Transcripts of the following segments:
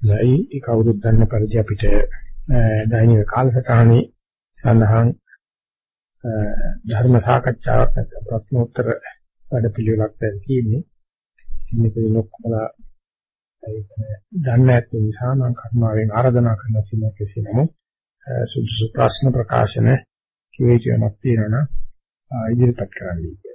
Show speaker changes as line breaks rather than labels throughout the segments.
ලයි ඒ කවුරුත් දන්න පරිදි අපිට දෛනික කාලසටහනේ සඳහන් ධර්ම සාකච්ඡාවක් නැත්නම් ප්‍රශ්නෝත්තර වැඩපිළිවෙලක් දැන් තියෙන්නේ. මේකේ ලොක්කලා දන්නේ නැති නිසා මම කර්මාවෙන් ආරාධනා කරන සිනහ කෙසේ නමුත් සුදුසු ප්‍රශ්න ප්‍රකාශන කිවිචනක් තියෙනවා ඉදිරිපත් කරන්න.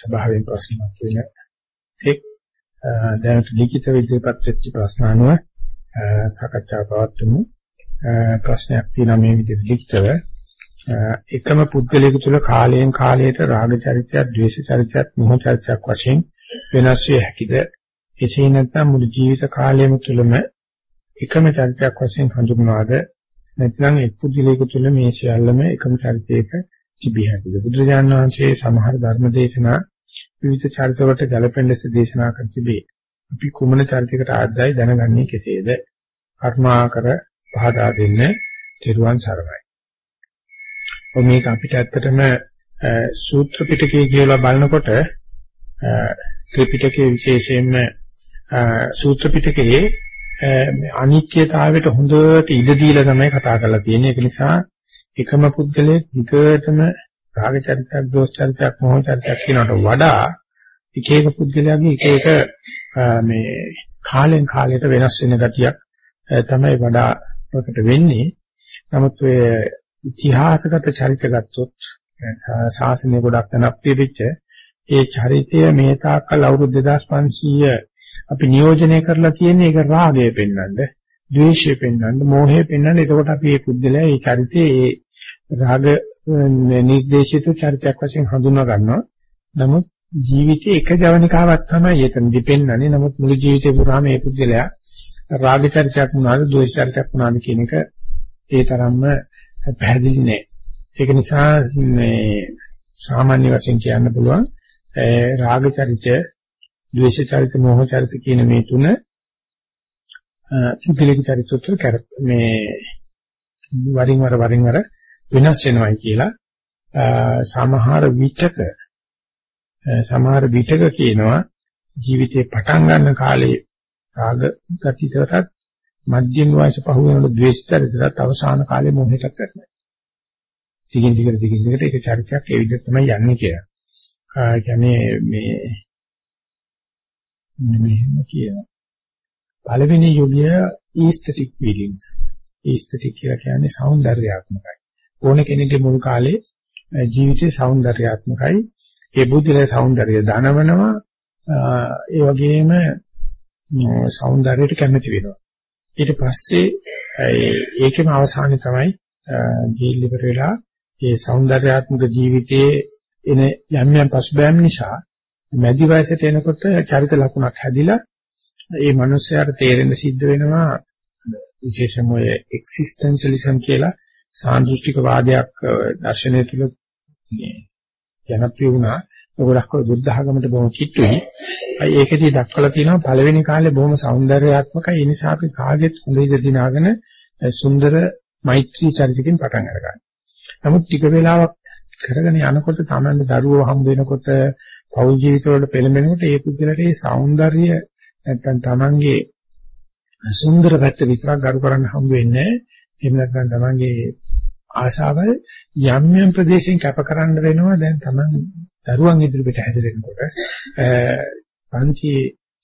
ස්වභාවයෙන් ප්‍රශ්නයක් වෙන එක් දැනට ලිඛිත විදිහට වෙච්ච ප්‍රශ්න අනුව සාකච්ඡා පවත්වමු ප්‍රශ්නයක් තියෙනවා මේ විදිහට ලිඛිතව එකම පුද්ගලයෙකු තුළ කාලයෙන් කාලයට රාග චරිතයක්, ද්වේෂ චරිතයක්, මොහ චරිතයක් වශයෙන් වෙනස් විය හැකිද? එසේ නැත්නම් මුළු ජීවිත කාලයම තුළම එකම චරිතයක් වශයෙන් හඳුන්වාද නැත්නම් එක් පුද්ගලයෙකු තුළ මේ සියල්ලම එකම චරිතයක තිබිය හැකිද? බුදුරජාණන් වහන්සේ සමහර ධර්ම දේශනා විවිධ චරිතවලට ගැලපෙන ලෙස දේශනා කර තිබේ. අපි කුමන චරිතයකට ආද්දයි දැනගන්නේ කෙසේද? කර්මාකර පහදා දෙන්න තෙරුවන් සරණයි. ඔය මේක අපිට ඇත්තටම සූත්‍ර පිටකයේ කියලා බලනකොට ත්‍රිපිටකයේ විශේෂයෙන්ම සූත්‍ර පිටකයේ අනිත්‍යතාවයට හොඳට ඉඩ දීලා තමයි කතා කරලා තියෙන්නේ. ඒක නිසා එකම පුද්ගලයෙක් විකටම රාග චරිතයක්, දෝෂ චරිතයක්, මොහ චරිතයක් කියනකට වඩා එක එක පුද්ගලයාගේ එක එක මේ කාලෙන් කාලයට වෙනස් වෙන ගතියක් තමයි වඩා ප්‍රකට වෙන්නේ. නමුත් ඔය ඉතිහාසගත චරිත ගත්තොත් ශාසනය ගොඩක් තනක් පිළිච්ච ඒ චරිතය මේ තාක්කල් අවුරුදු 2500 අපි නියෝජනය කරලා තියෙන්නේ ඒක රාගය පෙන්වන්න, ද්වේෂය පෙන්වන්න, මෝහය පෙන්වන්න. එතකොට අපි මේ පුද්ගලයා මේ චරිතයේ ඒ රාග නිර්දේශිත චරිතයක් වශයෙන් හඳුනා ගන්නවා. නමුත් ජීවිතේ එක ජවනිකාවක් තමයි එතනදි පෙන්වන්නේ. නමුත් මුළු ජීවිතේ පුරාම මේ පුද්ගලයා රාග චරිතයක් වුණාද, ද්වේෂ චරිතයක් වුණාද කියන එක ඒ තරම්ම පැහැදිලි නෑ. ඒක නිසා මේ සාමාන්‍ය වශයෙන් කියන්න පුළුවන් රාග චරිතය, ද්වේෂ චරිත, මෝහ චරිත කියන මේ තුන පුද්ගලික චරිතවල කර මේ වරින් වර වරින් වර වෙනස් වෙනවයි කියලා සමහර විටක සමහර විටක කියනවා ජීවිතේ පටන් ගන්න කාලේ රාග ගතිතරත් මධ්‍යම වයස පහු වෙනකොට ද්වේෂතරතරත් අවසාන කාලේ මොහේට කරනවා. දිගින් දිගට දිගින් දිගට ඒක චරිතයක් ඒ විදිහට තමයි යන්නේ කියලා. ඒ කියන්නේ මේ මෙහෙම කියනවා. පළවෙනි යුගය aesthetic feelings. aesthetic කියලා කියන්නේ సౌందర్యාත්මකයි. ඕන කෙනෙක්ගේ මුල් කාලේ ජීවිතේ సౌందర్యාත්මකයි. ඒ බුද්ධිලේ సౌందర్య දනවනවා. ඒ වගේම సౌందర్యයට කැමති වෙනවා. ඊට පස්සේ ඒකෙම අවසානයේ තමයි ජීලිවර වෙලා ඒ సౌందర్యාත්මක ජීවිතයේ එන යම් යම් පසුබෑම් නිසා මැදි වයසට එනකොට චරිත ලකුණක් හැදිලා ඒ මනුස්සයාට තේරෙන්න සිද්ධ වෙනවා විශේෂම ඔය එක්සිස්ටෙන්ෂලිසම් කියලා සාන්දෘෂ්ටික වාදයක් දර්ශනය තුළ ජනප්‍රිය වුණා. ගොඩක් අය බුද්ධ ආගමට බොහොම කිට්ටුයි. අය ඒකෙදී දක්වලා තියෙනවා පළවෙනි කාලේ බොහොම సౌందర్యාත්මකයි. ඒ නිසා අපි කාගෙත් හොඳින් දිනාගෙන සුන්දර මෛත්‍රී චරිතකින් පටන් අරගන්න. නමුත් ටික වෙලාවක් කරගෙන යනකොට තමයි දරුවෝ හම් වෙනකොට පෞල් ජීවිතවල පෙළඹෙනකොට ඒ පුද්ගලට ඒ సౌందර්ය නැත්තම් තමන්ගේ සුන්දර පැත්ත විතරක් ගරු කරන්න හම් වෙන්නේ. එහෙම නැත්නම් තමන්ගේ ආශාවල් යම් යම් ප්‍රදේශයෙන් කැපකරන්න වෙනවා. දැන් Taman දරුවන් ඉදිරියට හැසිරෙනකොට පන්ති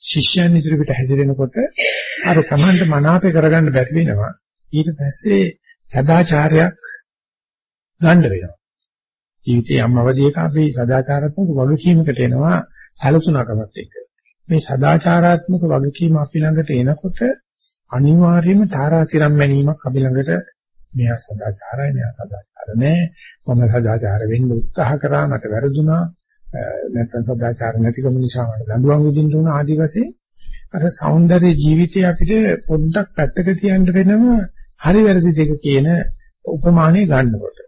ශිෂ්‍යයන් ඉදිරියට හැසිරෙනකොට අර තමන්ට මනාපේ කරගන්න බැරි වෙනවා. ඊට පස්සේ සදාචාරයක් ගන්න වෙනවා. ජීවිතයේ යම් අවධියක අපි සදාචාරාත්මක වගකීමකට එනවා සැලසුණකමත් එක්ක. මේ සදාචාරාත්මක වගකීම අපි ළඟට එනකොට අනිවාර්යයෙන්ම තාරාතිරම් මැනීමක් අපි ළඟට මෙයා සදාචාරයි මෙයා සදාචාර නෑ මම සදාචාර වෙන්න උත්සාහ කරා මට වැරදුනා නැත්නම් සදාචාර නැතිකම නිසා මට දඬුවම් විඳින්න උන ආදි වශයෙන් අර సౌందර්ය ජීවිතය අපිට පොඩ්ඩක් පැත්තක තියන්න වෙනම හරි වැරදි දෙක කියන උපමානෙ ගන්නකොට.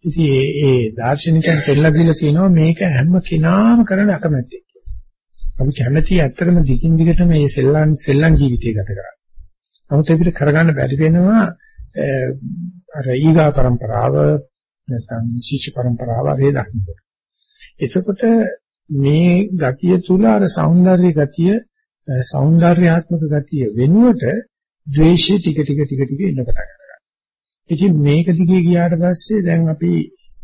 ඉතින් ඒ ඒ දාර්ශනිකයන් දෙල්ලා දීලා තියෙනවා මේක හැම කෙනාම කරන අකමැත්තේ. අපි කැමැති ඇත්තටම දිගින් දිගට මේ සෙල්ලම් සෙල්ලම් ජීවිතය ගත කරන්න. නමුත් අපිට කරගන්න බැරි වෙනවා අර ඊගා પરම්පරාව නැත්නම් ශිෂ්‍ය પરම්පරාව හරි දක්වනවා. එතකොට මේ ගතිය තුල අර సౌందර්ය ගතිය సౌందర్యාත්මක ගතිය වෙනුවට ද්වේෂය ටික ටික ටික ටික එන්න පටන් ගන්නවා. ඉතින් මේක දිගේ ගියාට පස්සේ දැන් අපි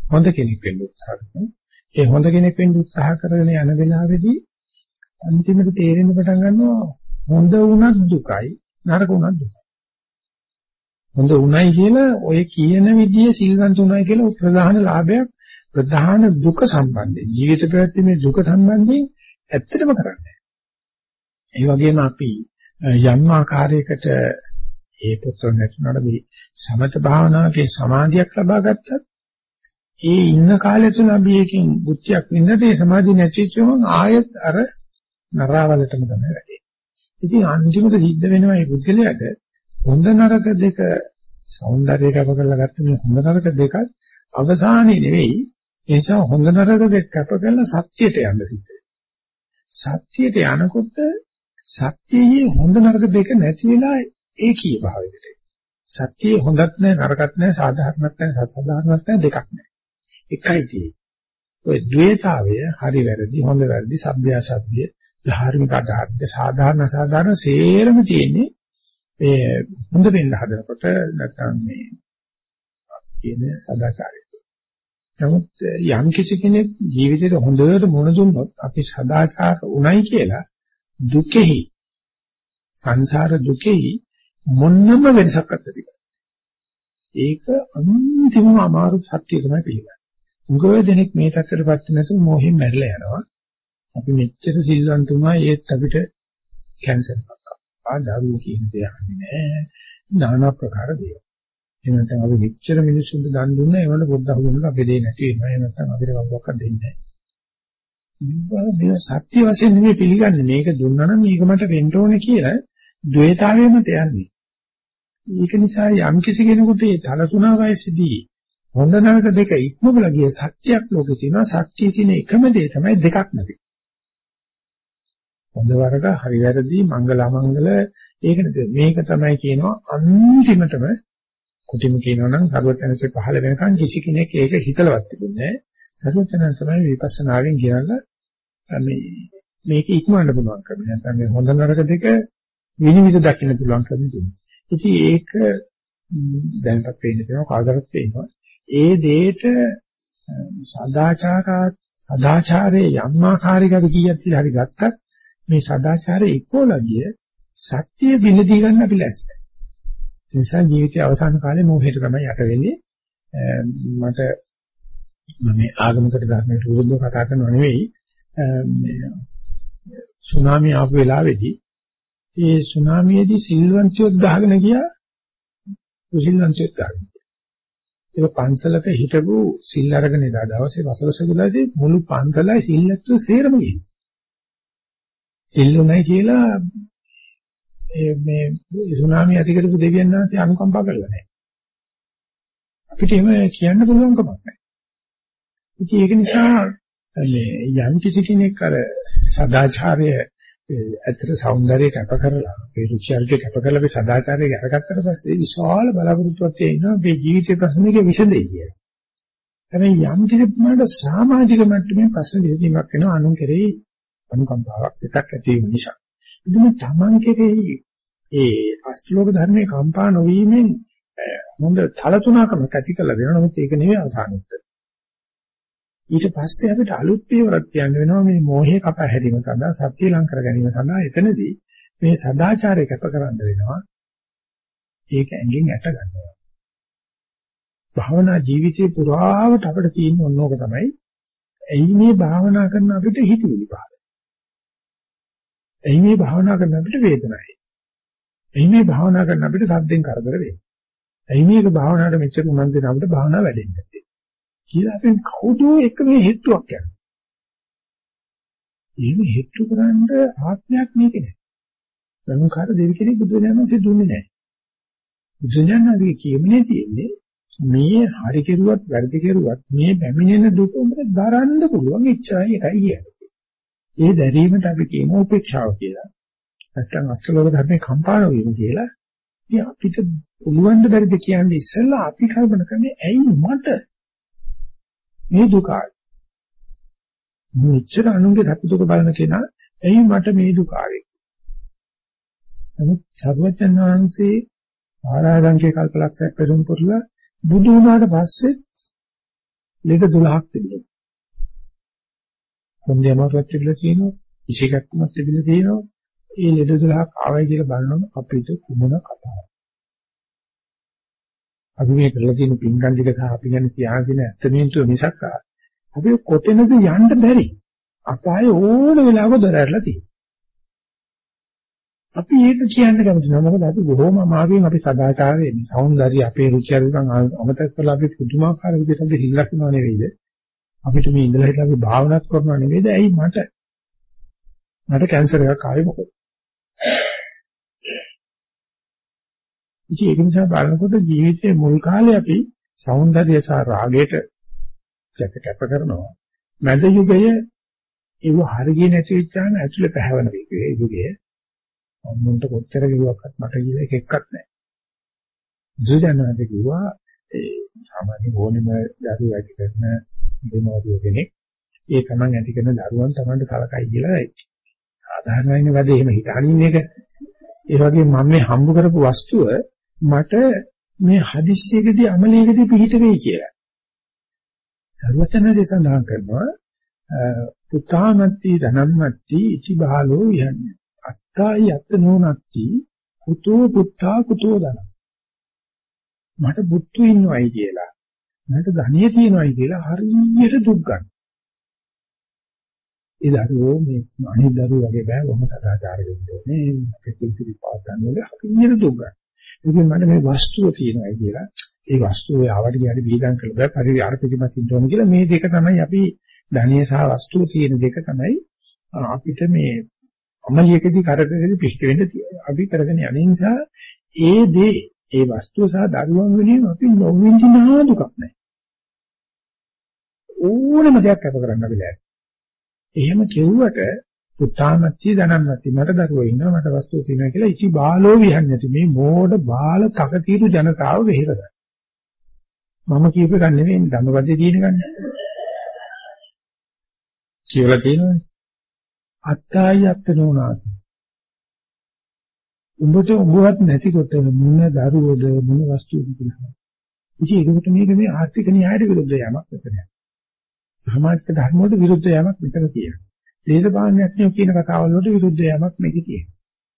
හොඳ කෙනෙක් වෙන්න උත්සාහ කරනවා. ඒ හොඳ කෙනෙක් වෙන්න උත්සාහ කරගෙන යන වෙලාවේදී අන්තිමට තේරෙන්න පටන් ගන්නවා හොඳ වුණත් දුකයි නරක වුණත් දුකයි. හොඳ උණයි කියලා ඔය කියන විදිහේ සිල්වන්ත උණයි කියලා ප්‍රධාන ලාභයක් ප්‍රධාන දුක සම්බන්ධයෙන් ජීවිත පැවැත්මේ දුක සම්බන්ධයෙන් ඇත්තටම කරන්නේ. ඒ වගේම අපි යම් ආකාරයකට ඒ පුත්‍ර නැතුණාට මේ සමත භාවනාවේ සමාධියක් ලබා ගත්තත් ඒ ඉන්න කාලය තුල අපි එකකින් බුද්ධියක් විඳලා ඒ සමාධිය නැතිවෙච්චම ආයෙත් අර නරාවලටම තමයි වැඩේ. ඉතින් අන්තිමට සිද්ධ වෙනවා මේ පුද්ගලයාට හොඳ නරක දෙක సౌందර්යයට අප කරලා ගත්ත මේ හොඳ නරක දෙකත් අවසානේ නෙවෙයි. ඒ නිසා හොඳ නරක දෙක කැප කරලා සත්‍යයට යන්න සිද්ධ සත්‍යයට යනකොට සත්‍යයේ හොඳ නරක දෙක නැති වෙලා ඒකී භාවයකට සත්‍යයේ හොඳත් නැහැ නරකත් නැහැ සාධාරණත් නැහැ සසාධාරණත් නැහැ දෙකක් නැහැ. එකයි තියෙන්නේ. ඔය द्वේතාවය හරි වැරදි හොඳ වැරදි සભ્ય අසભ્ય ධාර්මික අධාර්මික සාධාරණ සාධාරණ සේරම තියෙන්නේ ඒ හොඳ වෙන්න හදනකොට නැත්නම් මේ කියන සදාචාරය. නමුත් යම් කිසි කෙනෙක් ජීවිතේට හොඳට මොන දුන්නොත් අපි සදාචාර උණයි කියලා දුකෙහි සංසාර දුකෙහි මොන්නම වෙනසක් නැති ඒක අන්තිමම අමාරු සත්‍ය තමයි පිළිගන්නේ. උගව දෙනෙක් මේ තත්ත්වයටපත් නැතුව මොහෙන් මැරිලා යනවා. අපි මෙච්චර සිල්වන්තුමා ඒත් අපිට කැන්සර් එකක් ආ දරුවෝ කියන දේ අහන්නේ නැහැ. নানা ප්‍රකාර දේවල්. එහෙම නැත්නම් අපි මෙච්චර මිනිස්සුන්ට දන් දුන්නා ඒවල පොඩ්ඩක් හුරුනොත් අපේ දේ නැති වෙනවා. එහෙම නැත්නම් අපිට කවුරක්වත් දෙන්නේ නැහැ. මේ සත්‍ය වශයෙන් නෙමෙයි පිළිගන්නේ. මේක දුන්නා නම් මේක මට වෙන්න ඕනේ කියලා ද්වේතාවයෙන්ම තයන්නේ. ඒක නිසා යම් කිසි කෙනෙකුට ඒ තලතුණා වයසේදී හොඳ නරක දෙක ඉක්මවල ගිය සත්‍යයක් ලෝකේ තියෙනවා. සත්‍යයේ තියෙන එකම දේ තමයි දෙකක් නැති. හොඳ වරක හරි වැරදි මංගල අමංගල ඒක නෙද මේක තමයි කියනවා අන්තිමටම කුටිම කියනවා නම් සර්වඥන්සේ පහළ වෙනකන් කිසි කෙනෙක් ඒක හිතලවත් තිබුණේ නැහැ. සර්වඥන් තමයි විපස්සනාවෙන් කියනලා මේ මේක ඉක්මවන්න පුළුවන් කම නැත්නම් මේ හොඳ නරක දෙක විනිවිද දකින්න පුළුවන් කම තියෙනවා ඉතින් ඒක දැනටත් පේන්න තියෙනවා කාටවත් පේනවා ඒ දෙයට සදාචාර සදාචාරයේ යම් ආකාරයකට කීයක් කියලා හරි ගත්තත් මේ සදාචාරය එක්කෝලගිය සත්‍ය බිඳදී ගන්න අපි ලැස්ති. ඒ නිසා ජීවිතයේ අවසාන කාලේ මෝහයට තමයි යට වෙන්නේ. මට මම ආගමකට ධර්මයට විරුද්ධව කතා කරනව නෙවෙයි. මේ සුනාමි ආපු වෙලාවේදී ඒ සුනාමියේදී සිල්වන්තියෙක් ගහගෙන ගියා කුසිල්වන්තියෙක් ගහගෙන. ඒක පන්සලක හිටපු සිල් අරගෙන ඉඳලා දවසේ වසවස ගුලාදී මුළු පන්සලයි සිල්ලත් සේරම ගිහින්. එල්ලුණයි කියලා මේ සුනාමි ඇති කරපු දෙවියන් වහන්සේ අනුකම්පා කරලා නැහැ. අපිට එහෙම කියන්න පුළුවන් කමක් නැහැ. ඉතින් ඒක නිසා මේ යම් කිසි කෙනෙක් අර සදාචාරය ඇත්තට సౌందර්යය කැප කරලා ඒ රුචියල්ගේ කැප කරලා මේ සදාචාරය අරගත්තට පස්සේ විශාල බලාපොරොත්තුවක් තියෙනවා මේ ජීවිතේ ප්‍රශ්නෙක විසඳෙයි කියලා. හැබැයි යම් කිසි ප්‍රමාණයට සමාජික මට්ටමේ ප්‍රශ්න විසඳීමක් වෙනවා අනුන් කෙරෙහි අනුකම්පාවක් දෙකක් ඇති වීම නිසා. ඉතින් තමන් කෙරෙහි ඒ අෂ්ටලෝක ධර්මයේ කම්පා නොවීමෙන් හොඳ තලතුණකමක් ඇති කරලා දෙනවා. නමුත් ඒක නෙවෙයි අවසානෙත්. ඊට පස්සේ අපිට අලුත් පියවරක් කියන්න වෙනවා මේ මෝහය කපා හැරීම සඳහා සත්‍ය ලං කර ගැනීම සඳහා එතනදී මේ සදාචාරය කැප කරන්න වෙනවා. ඒක ඇඟෙන් ඇට ගන්නවා. භාවනා ජීවිතේ පුරාවට අපිට තියෙන ඕනෝක තමයි එයි මේ භාවනා කරන අපිට හිතවිලි පහළ එයි මේ භාවනා කරන අපිට වේදනায়. එයි මේ භාවනා කරන අපිට සද්දෙන් කරදර වෙන්නේ. එයි මේක භාවනාවට මෙච්චර උනන්දු වෙන අපිට භාවනාව වැඩෙන්නේ නැත්තේ. කියලා අපෙන් කවුද එක මේ හේතුවක් යන්නේ. එහෙම හේතු කරන්න ආත්මයක් මේකේ නැහැ. සංඛාර දෙවි කෙනෙක් බුදුරජාණන් සිදුුන්නේ නැහැ. බුදුරජාණන්ගේ කියමනේ තියෙන්නේ මේ හරි කෙරුවත් වැරදි කෙරුවත් මේ පැමිණෙන දුක උඹට දරන්න පුළුවන් ඉච්ඡායි එකයි කියන්නේ. ඒ දැරීමට අපි කියන උපේක්ෂාව කියලා. නැත්තම් අස්තලෝක ධර්මේ කම්පාණ වීම කියලා. ඉතින් අපිට පුළුවන් ද බැරිද කියන්නේ ඉස්සෙල්ලා අපි කල්පනා කරන්නේ ඇයි මට මේ දුක මෙච්චර අනුන්ගේ සතු දුක බලන කෙනා ඇයි මට මේ දුක ආවේ නමුත් සර්වඥාන් වහන්සේ ආරාධංකේ කල්පලක්ෂයක් පෙරම් පුරලා බුදු වුණාට පස්සේ ලෙඩ 12ක් තිබුණා. හොඳියමකට තිබිලා තියෙනවා, ඉෂිකක්මත් තිබිලා තියෙනවා. ඒ ලෙඩ 12ක් ආවයි කියලා බලනොත් අපිට කුමන කතාවක්. අපි මේ කරලා තියෙන පින්කම් ටික සහ අපි ගැන තියාගෙන ඇත්තමේන්තුව මිසක් අපි කොතැනද යන්න බැරි. අපායේ ඕන වෙලාවක දොර ඇරලා තියෙනවා. අපි ඒක කියන්න කැමති නෑ මොකද අපි බොහොම අමාරුවෙන් අපි සදාචාරයේ సౌందර්ය අපේ රුචි අරුචිකම් අමතක කරලා අපි පුදුමාකාර විදිහට අපි හිල්ලක් නෝ නෙවෙයිද අපිට මේ ඉඳලා හිටලා අපි භාවනාත් කරනවා නෙවෙයිද? ඇයි මට? මට කැන්සර් එකක් ආවේ මොකද? ඉතින් ඒක නිසා බලනකොට ජීවිතයේ මුල් කාලේ අපි సౌందර්ය සහ රාගයට කැප කැප කරනවා. මැද යුගයේ ඒව හරිය නැති වෙච්චාම ඇතුළේ පැහැවෙන විදිහේ යුගයේ අම්මුන්ට කොච්චර කිව්වක්වත් මට කිව්ව එක එක්කත් නැහැ. බුදුජානක කිව්වා ඒ සාමාන්‍ය ඕනෙම දරුවෝ ඇති කරන දෙමව්පිය කෙනෙක් ඒ තමන් ඇති කරන දරුවන් තමන්ට කලකයි කියලා සාධාරණයිනේ වැඩේ එහෙම හිතානින් එක. ඒ වගේ මම මේ හම්බ කරපු වස්තුව මට මේ හදිස්සියකදී අමලයකදී පිහිට වෙයි කියලා. සර්වචනදී සඳහන් කරනවා පුතාමත්ති ධනම්මත්ති ඉති බාලෝ යන්නේ. අත්තායි අත්ත නෝනක්ති කුතෝ පුත්තා කුතෝ දන මට බුද්ධු ඉන්නවයි කියලා මට ධනිය තියෙනවයි කියලා හරියට දුක් ගන්න. ඒ දරුවෝ මේ අනිත් දරුවෝ වගේ බෑ කොහොම සදාචාර වෙන්නේ මේ පිළිසිරි පාත්තන් වල හරියට දුක් ගන්න. ඉතින් මට මේ වස්තුව තියෙනවයි කියලා ඒ වස්තුව ආවට ගියාට විහිදම් කළ බෑ පරිවි අර පිටිපස්සින් තෝරන කියලා මේ දෙක තමයි අපි ධනිය සහ වස්තුව තියෙන දෙක තමයි අපිට මේ අමලියකදී කරකෙදී පිහිට වෙන්න අපි කරගෙන යන නිසා ඒ දේ ඒ වස්තුව සහ දරුවන් වෙනුවෙන් අපි නොවිඳිනා දුකක් නැහැ. ඕනම දෙයක් අප කරන්න බෑ. එහෙම කෙරුවට පුතාමත්ටි ධනම්මත්ටි මට දරුවෝ ඉන්නවා මට වස්තුව තියෙනවා කියලා ඉති බාලෝ විහන්නති මේ මෝඩ බාල තකතිරු ජනතාව වෙහෙරද. මම කියප එක නෙවෙයි ධම්මපදේ තියෙන ගන්න. කියලා තියෙනවනේ. අත්තායි අත්නෝනාති. උඹට උඹවත් නැතිකොට මොන දරුවෝද මොන වස්තුවද කියලා. ඉතින් ඒකට මේක මේ ආර්ථික න්‍යායට විරුද්ධ යමක් මෙතන. සමාජික ධර්ම වලට විරුද්ධ යමක් මෙතන කියනවා. දේශපාලනයක් නේ කියන කතාවල් වලට විරුද්ධ යමක් මේක කියනවා.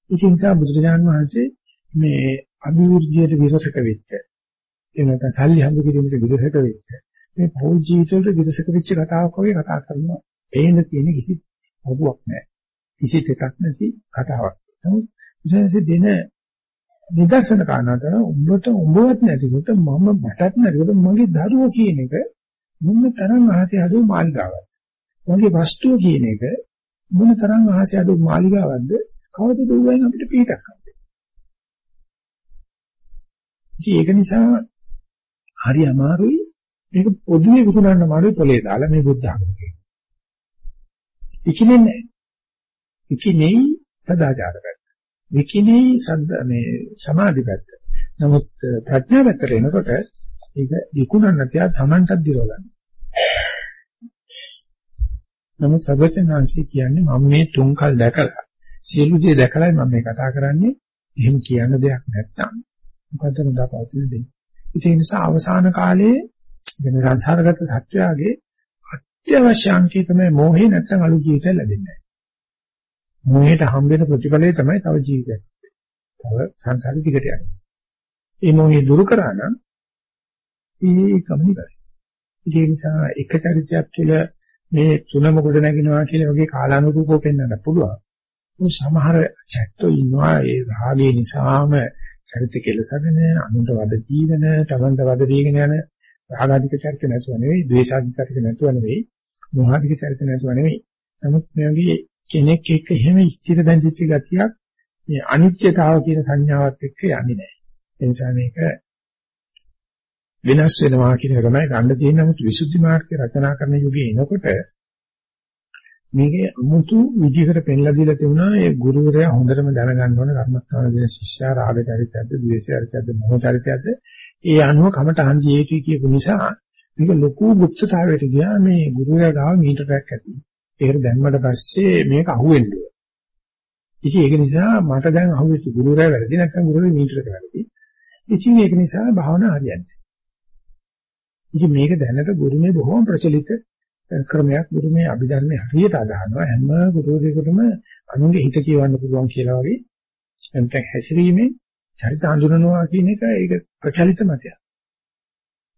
ඒ නිසා බුදුරජාණන් වහන්සේ මේ අභිවෘද්ධියට විරසක වෙච්ච එහෙම නැත්නම් සල්ලි හම්බ කිරීමට විරසක වෙච්ච මේ පෞල් ජීවිතවල විරසක වෙච්ච කතාවක් වගේ කතා කරනවා. ඒන තියෙන කිසි පොදුවක් නැහැ. කිසි දෙකක් නැති කතාවක්. නමුත් විශේෂයෙන් දෙන නිදර්ශන කාරණා තමයි උඹට උඹවත් නැතිකොට මම මටත් නැතිකොට මගේ දරුවෝ කියන එක මොන තරම් ආහසේ අඩු මාලිගාවක්ද? මගේ වස්තුව කියන එක මොන තරම් ආහසේ අඩු මාලිගාවක්ද? කවදද උවෙන් අපිට පිටක් හම්බෙන්නේ? ඒක නිසා හරි අමාරුයි මේක පොදුවේ විකුණන්න අමාරුයි පොලේ දාලා මේ බුද්ධ ධර්ම කියන්නේ. ඉකිනෙන්නේ ඉකිනෙයි සදාචාර පැත්ත. විකිනෙයි සද්ද මේ සමාධි පැත්ත. නමුත් ප්‍රඥා පැත්තට එනකොට ඒක විකුණන්න තියා තමන්ටත් දිරව ගන්න. නමුත් සර්වඥාන්සේ කියන්නේ මම මේ තුන්කල් දැකලා සියලු දේ දැකලායි මම මේ කතා කරන්නේ. එහෙම කියන්න දෙයක් නැත්නම් මොකද නදාපවතින දෙන්නේ. ඒ නිසා අවසාන කාලයේ වෙන සංසාරගත සත්‍යයගේ අත්‍යවශ්‍ය අංකය තමයි මොහේ නැත්නම් අලු ජීවිතය ලැබෙන්නේ. මොහේට හම්බෙන ප්‍රතිඵලය තමයි තව ජීවිතයක්. තව සංසාරෙ දිගට යන්නේ. ඒ මොහේ දුරු කරා නම් ඒකම ඉවරයි. ඒ නිසා එක චරිතයක් තුළ මේ තුනම ගොඩ නැගිනවා කියලා වගේ කාලානුරූපව පෙන්වන්න පුළුවන්. මොකද සමහර චැත්තෝ ඉන්නවා ඒ රාගය නිසාම චරිත කෙලසගෙන අනුන්ට වද දීගෙන, තමන්ට වද දීගෙන යන රාගාධික චරිත නැතුව නෙවෙයි, ද්වේෂාධික චරිත නැතුව නෙවෙයි, මෝහාධික චරිත නැතුව නෙවෙයි. නමුත් මේ වගේ කෙනෙක් එක්ක එහෙම ස්ථිර බැඳිච්ච ගතියක් මේ අනිත්‍යතාව කියන සංඥාවත් එක්ක යන්නේ නැහැ. ඒ නිසා මේක වෙනස් වෙනවා කියන එක තමයි ගන්න තියෙන නමුත් විසුද්ධි මාර්ගය රචනා කරන යුගයේ එනකොට මේකේ අමුතු විදිහකට පෙන්ලා දීලා තිබුණා ඒ ගුරුවරයා හොඳටම දැනගන්න ඕන කර්මස්ථාන දෙන ශිෂ්‍යයා රාග චරිතයක්ද, ද්වේෂ චරිතයක්ද, මොහ චරිතයක්ද ඒ අනුව කමටහන් දිය යුතුයි කියපු නිසා මේක ලොකු গুপ্তතාවයට ගියා මේ ගුරුවරයා ගාව මීටරයක් ඇති. ඒකට දැම්මට පස්සේ මේක අහුවෙන්නේ. ඉතින් ඒක නිසා මට දැන් අහුවෙච්ච ගුරුවරයා වැරදි නැත්නම් ගුරුවරයා මීටරක වැරදි. ඉතින් ඒක නිසා භාවනා හරියන්නේ. ඉතින් මේක දැනට ගුරුමේ බොහොම ප්‍රචලිත ක්‍රමයක් ගුරුමේ අභිධර්මයේ හරියට අදහනවා හැම ගුරුවරයෙකුටම අනුන්ගේ හිත කියවන්න පුළුවන් කියලා වගේ නැත්නම් හැසිරීමේ චරිත හඳුනනවා කියන එක ඒක ප්‍රචලිත මතයක්.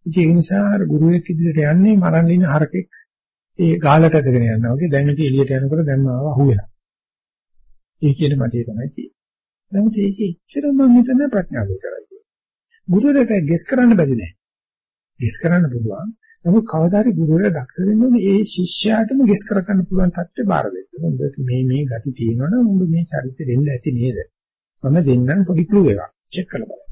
ඒ නිසා අර ගුරුවෙක් ඉදිරියට යන්නේ මරන්න ඉන්න හරකෙක් ඒ ගාලට ඇදගෙන යනවා වගේ දැන් ඉතින් එළියට යනකොට දැන් මාව අහුවෙලා. ඒ කියන මතය තමයි තියෙන්නේ. නමුත් ඒකේ ඉච්ඡර මම හිතන්නේ ප්‍රඥාව විතරයි. ගුරුවරයාට ගෙස් කරන්න බැරි නෑ. ගෙස් කරන්න පුළුවන්. නමුත් කවදා හරි ගුරුවරයා දක්ෂ වෙන්න ඕනේ ඒ ශිෂ්‍යයාටම ගෙස් කර ගන්න පුළුවන් තත්ත්වේ බාර දෙන්න. මොකද මේ මේ gati තියෙනවනම් උඹ මේ චරිතෙ දෙන්න ඇති නේද? මම දෙන්නම් පොඩි ක්ලූ එකක්. චෙක් කරලා බලන්න.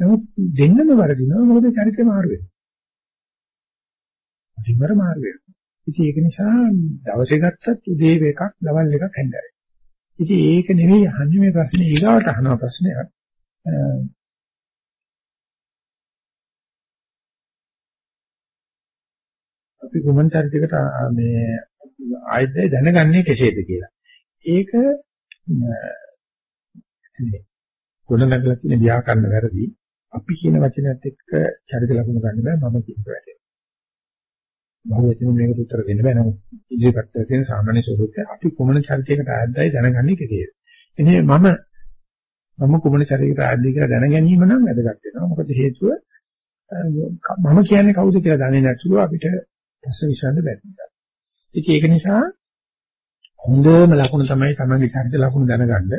නමුත් දෙන්නම වරදිනවා මොකද චරිතේ මාරු වෙනවා. අතිමර මාරු වෙනවා. ඉතින් ඒක නිසා දවසේ ගත්තත් උදේ එකක්, දවල් එකක් හැන්දෑවේ. ඉතින් ඒක නෙවෙයි අහන්නේ මේ ප්‍රශ්නේ ඊගාවට අහන ප්‍රශ්නයක්. අපි කුමන චරිතයකට මේ ආයතය දැනගන්නේ කෙසේද කියලා. ඒක ගොඩනගලා තියෙන ව්‍යාකරණ වැරදි. අපි කියන වචනයත් එක්ක චරිත ලකුණු ගන්න බෑ මම කියන වැටේ. බහුව වචන මේකට උත්තර දෙන්න බෑ නමුත් ඉදිරිපත් තියෙන සාමාන්‍ය ස්වරූපය අපි කුමන චරිතයකට ආයද්දයි දැනගන්නේ කෙසේද. එනේ මම මම කුමන චරිතයකට ආයද්දයි කියලා දැන ගැනීම නම් වැදගත් වෙනවා. මොකද හේතුව මම කියන්නේ කවුද කියලා දන්නේ නැතුව අපිට ප්‍රශ්න විසඳන්න බැරි නිසා. ඉතින් ඒක නිසා හොඳම ලකුණ තමයි තමන්ගේ චරිත ලකුණ දැනගන්න.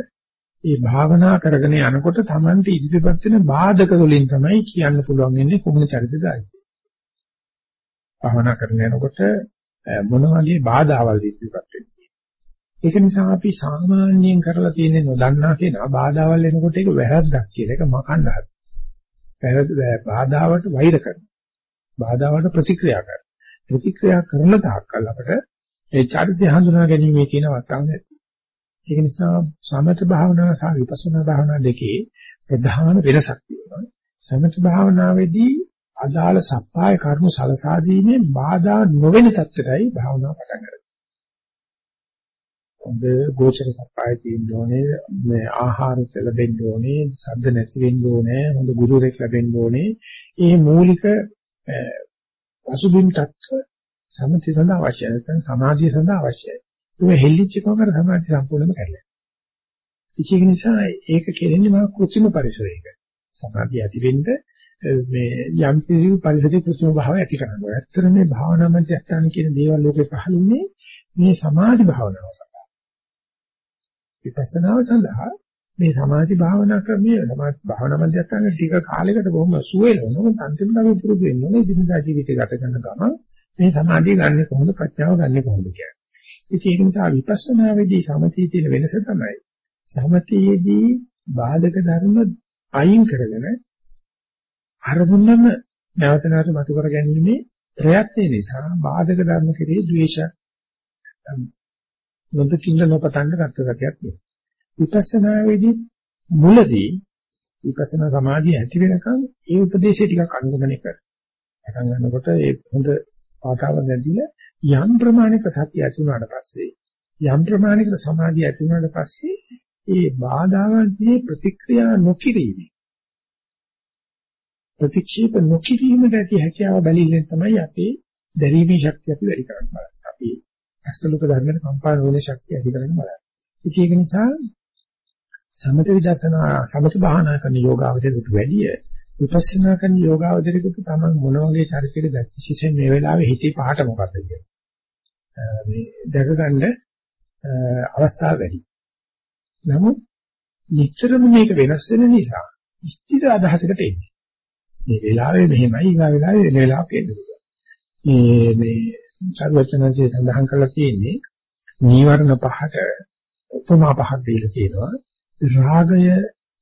ඒ භාවනා කරගෙන යනකොට තමන්ට ඉදිරිපත් වෙන බාධක වලින් තමයි කියන්න පුළුවන් ඉන්නේ කොහොමද චරිතද භාවනා කරගෙන යනකොට මොන වගේ බාධාවල් ඉදිරිපත් වෙන්නේ. ඒක නිසා අපි සාමාන්‍යයෙන් කරලා තියෙන නොදන්නා කියන බාධාවල් එනකොට ඒක වැරද්දක් කියලා ඒක මකන්න හදනවා. වැරද්ද බාධාවට වෛර කරනවා. බාධාවට ප්‍රතික්‍රියා කරනවා. ප්‍රතික්‍රියා කරන තාක්කල් අපිට ඒ චරිතය හඳුනා ගැනීමේ තියෙන වටාව නැති. ඒක නිසා සමත භාවනාව සහ විපස්සනා භාවනාව දෙකේ ප්‍රධාන වෙනසක් තියෙනවා. සමත භාවනාවේදී අදාළ සප්පාය කර්ම සලසා දීමේ බාධා නොවන තත්ත්වයයි භාවනාව පටන් ගන්න. හොඳ ගෝචර සප්පාය තියෙන්න ඕනේ, මේ ආහාර ලැබෙන්න ඕනේ, ශබ්ද නැති වෙන්න ඕනේ, හොඳ ගුරුවරයෙක් ලැබෙන්න ඕනේ. මේ මූලික පසුබිම් තත්ත්ව සමථය සඳහා අවශ්‍යයි. නැත්නම් සමාධිය සඳහා අවශ්‍යයි. ඒක හෙල්ලිච්ච කමකට සමාධිය සම්පූර්ණයෙන්ම කැඩලා. ඒක නිසා ඒක කෙරෙන්නේ මා කෘත්‍රිම පරිසරයක. සමාධිය ඇති වෙන්න මේ යම් කිසි පරිසරයේ කෘත්‍රිම භාවය ඇති කරනවා. ඇත්තට මේ භාවනා මධ්‍යස්ථාන කියන දේවල් ලෝකේ පහළින්නේ මේ සමාධි භාවනාව සඳහා. විපස්සනාව සඳහා මේ සමාධි භාවනා ක්‍රමයේ සමාධි භාවනා මධ්‍යස්ථාන ටික කාලයකට බොහොම සුවේලවන අන්තිමට අපි පුරුදු වෙන්න ඕනේ දිනදා ජීවිතය ගත කරන ගමන් මේ සමාධිය ගන්න කොහොමද ප්‍රඥාව ගන්න කොහොමද කියන්නේ. ඉතින් ඒක නිසා විපස්සනාවේදී සමථයේ තියෙන වෙනස තමයි සමථයේදී බාධක ධර්ම අයින් කරගෙන අරමුණම නැවත නැවත මතු කර ගැනීමේ ප්‍රයත්න නිසා බාධක ධර්ම කෙරෙහි ද්වේෂ නොදකින්න නොපතන්න ගතගතියක් තියෙනවා. විපස්සනාවේදී මුලදී විපස්සනා සමාධිය ඇති වෙනකන් ඒ උපදේශය ටිකක් අනුගමනය කර. පටන් ගන්නකොට ඒ හොඳ වාතාවරණ ඇතිලා යම් ප්‍රමාණයක සතිය ඇති වුණාට පස්සේ යම් ප්‍රමාණයක සමාධිය ඇති වුණාට පස්සේ ඒ බාධාවන්ගේ ප්‍රතික්‍රියා නොකිරීම ප්‍රතික්ෂේප නොකිරීමට ඇති හැකියාව බැලිල්ලෙන් තමයි අපි දැරීමේ ශක්තිය අපි වැඩි කරන්නේ. අපි අස්තලෝක ධර්මයට කම්පා නොවන ශක්තිය ඇති කරගෙන බලන්න. ඒක නිසා සමත විදර්ශනා සමත භාවනා කරන යෝගාවචරයට වැඩිය විපස්සනා කරන යෝගාවචරයට තමයි මොන වගේ චරිතයක දැක්විශේෂයෙන් මේ වෙලාවේ හිතේ පහට මොකක්ද කියන්නේ. මේ දැක ගන්න අවස්ථාව වැඩි. නමුත් නිතරම මේක වෙනස් වෙන නිසා ස්ථිර අදහසකට එන්නේ. මේ වෙලාවේ මෙහෙමයි ඊගා වෙලාවේ වෙන වෙලාවක එන්නේ. මේ මේ සර්වචනජේ සඳහන් කරලා තියෙන්නේ නීවරණ පහට උපමා පහක් දීලා තියෙනවා. රාගය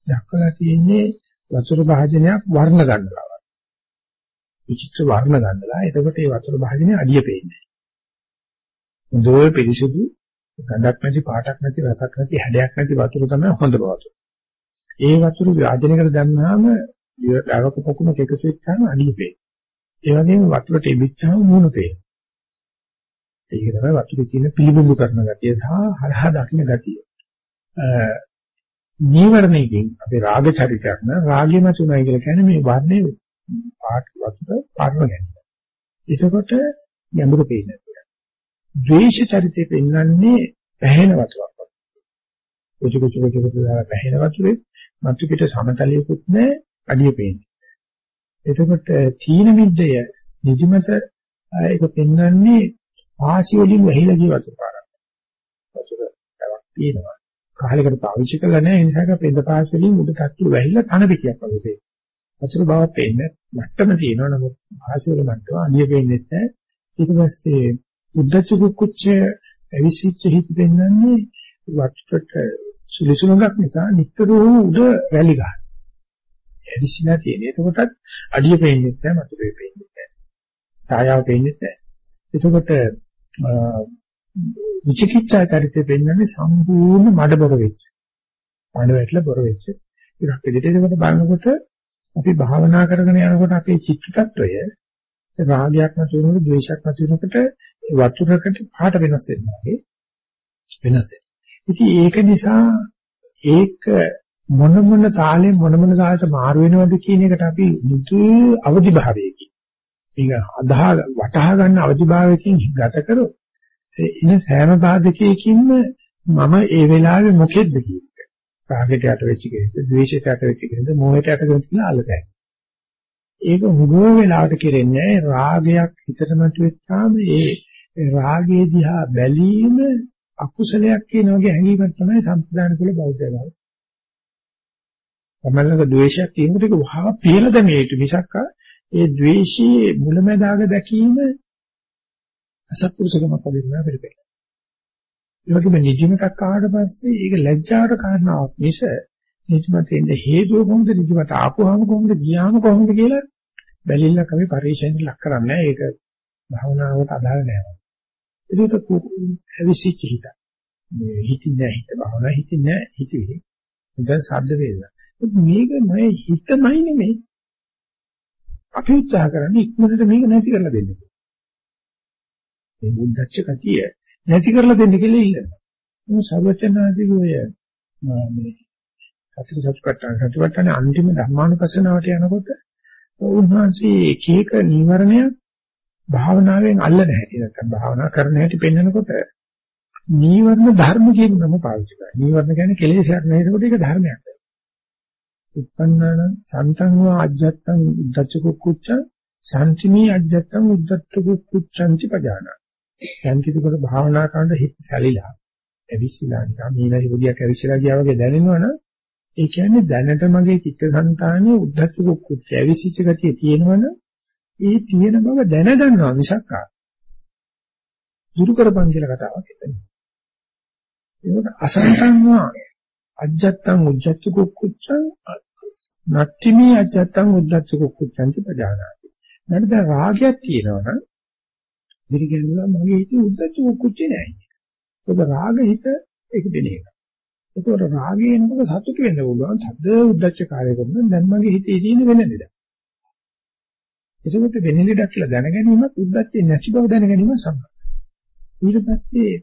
දක්වලා තියෙන්නේ වතුර භාජනයක් වර්ණ ගන්නවා. විචිත්‍ර වර්ණ ගන්නලා එතකොට මේ වතුර භාජනයේ අඩිය පේන්නේ. හොඳේ පිරිසිදු ගඳක් නැති පාටක් නැති රසක් නැති හැඩයක් නැති වතුර තමයි හොඳ වතුර. ඒ වතුර වාදනයකට දැම්මහම දවක පොකුණක එකතු වෙච්චාම අඩිය පේනවා. ඒ වගේම වතුරට ඉබිච්චාම මූණ පේනවා. ඒක තමයි වතුරේ තියෙන පිළිබිඹු කරන ගතිය සහ හරහා දකින්න ගතිය. නීවරණයකින් අපි රාග චරිතයක් න රාගයම තුනයි කියලා කියන්නේ මේ වර්ණේ පාට වතුර පරණ ගැනීම. ඒකකොට ගැඹුරු පේන්නේ. ද්වේෂ චරිතේ පෙන්වන්නේ පැහැෙන වතුරක්. කුචු කුචු කුචු කුචු දාලා පැහැෙන වතුරේ මතු පිට සමතලියකුත් නැහැ අඩිය පේන්නේ. එතකොට තීන මිද්දය නිදිමත ඒක පෙන්වන්නේ ආසි වලින් වැහිලා ගිය වතුර පාරක්. වතුර තාවක් තියෙනවා. කාලයකට පාවිච්චි කරලා නැහැ ඒ නිසා පෙඳ පාස් වලින් උඩ තට්ටු වැහිලා තන පිටියක් වගේ පේනවා. වතුර බව පේන්නේ මට්ටම තියෙනවා නමුත් ආසි වල මට්ටම අඩිය පේන්නේ නැහැ. ඊට පස්සේ උද්දච්ච කුච්ච ඇවිසිච්ච හිත දෙන්නන්නේ වට්ටට සුලිසුලඟක් නිසා නිතරම උඩ රැලි ගන්න. ඇවිසිලා තියෙන. එතකොටත් අඩිය පේන්නේ නැහැ, මතුවේ පේන්නේ නැහැ. ඡායාව පේන්නේ නැහැ. එතකොට විචිකිච්ඡා චරිතය පෙන්වන්නේ සම්පූර්ණ මඩ බොර වෙච්ච. මඩ වැටලා බොර වෙච්ච. ඉතින් පිළිදෙකට බලනකොට අපි භාවනා කරගෙන යනකොට අපේ චිත්ත tattවය රාගයක් නැති වෙනකොට, ද්වේෂයක් නැති වෙනකොට වතුරකට පාට වෙනස් වෙනවා වගේ වෙනස් වෙනවා. ඉතින් ඒක නිසා ඒක මොන මොන තාලෙන් මොන මොන තාලට මාරු වෙනවද කියන එකට අපි මුතු අවදි භාවයකින් මේක අදහා වටහා ගන්න අවදි භාවයකින් ගත කරොත් ඉන සෑම බාධකයකින්ම මම ඒ වෙලාවේ මොකෙද්ද කියන්නේ. රාගයට යට වෙච්ච කෙනෙක්ද, ද්වේෂයට යට වෙච්ච කෙනෙක්ද, මෝහයට යට වෙච්ච කෙනෙක්ද අල්ලතයි. ඒක හුඟව වෙලාවට කෙරෙන්නේ රාගයක් හිතට මතුවෙච්චාම ඒ රාගයේ දිහා බැලීම අකුසලයක් කියන වගේ හැඟීමක් තමයි සම්ප්‍රදාන කුල බෞද්ධයව. තමලක ද්වේෂයක් තියෙනකොට ඒක වහා පේලා දැන මේක මිසක් ඒ ද්වේෂයේ මුලැමැදාග දැකීම අසත්පුරුෂකමක් වගේ නෑ පිළිපෙල. ඒ වගේම නිදිමතක් ආවට පස්සේ ඒක ලැජ්ජාවට කාරණාවක් මිස නිදිමත එන්න හේතුව කොහොමද නිදිමත ආපුවාම කොහොමද ගියාම කොහොමද කියලා බැලිල්ලක් අපි පරිශෙන් ලක් කරන්නේ ඒක භාවනාවට අදාළ නෑ. ඒක ඇවිසිච්ච හිත. මේ හිතින්නේ හිත භාවනා හිතින්නේ හිතවිලි. දැන් සද්ද වේදනා. මේක මම හිතමයි නෙමෙයි. අපි උත්සාහ කරන්නේ ඉක්මනට මේක නැති කරලා දෙන්න. මේ බුද්ධච්ච කතිය නැති කරලා දෙන්න කියලා ඉල්ලනවා. මොන සර්වචනාදී ඔය මේ සතර සත්පට්ඨාන සත්පට්ඨාන අන්තිම ධර්මානුපස්සනාවට යනකොට උන්වහන්සේ එක එක නීවරණයක් භාවනාවෙන් අල්ලන හැටි නැත්නම් භාවනා කරන හැටි පෙන්වනකොට නීවරණ ධර්ම කියන නම පාවිච්චි කරනවා. නීවරණ කියන්නේ කෙලෙසයක් නෙවෙයි ඒකට ඒක ධර්මයක්. උප්පන්නාන සන්තං ආජ්ජත්තං උද්දච්ච කුච්ච සම්චිනී අජ්ජත්තං උද්දච්ච කුච්චන්ති පජානා. යම් කිසිකට භාවනා කරනකොට හිත සැලිලා ඇවිස්සලා නිකන් මීනරි බුදියක් ඇවිස්සලා ගියා වගේ දැනෙනවනම් ඒ කියන්නේ දැනට මගේ චිත්තසංතානයේ උද්දච්ච කුච්ච ඇවිසිච්ච ගතිය තියෙනවනම් ඒ තියෙන බව දැනගන්නවා මිසක් දුරු කරපන් කියලා කතාවක් එතන. ඒකට අසංතංවා අජ්ජත්තං උජ්ජච්ච කුක්කුච්චං නත්තිමේ අජ්ජත්තං උජ්ජච්ච කුක්කුච්චං පජානාති. නැත්නම් රාගයක් තියෙනවා නම් දිරිගෙන්නවා මගේ හිතේ උජ්ජච්ච කුක්කුච්චේ නැහැ. ඒක රාග හිත ඒක දෙන එක. ඒකෝර රාගය එනකොට සතුට වෙන්න පුළුවන්. තද උද්දච්ච කාර්ය කරනවා. දැන් මගේ හිතේ තියෙන වෙන දෙයක්. එතකොට වෙනෙලි දැක්ලා දැනගැනීමත් උද්දච්චේ නැති බව දැනගැනීම සම්බන්ධයි. ඊට පස්සේ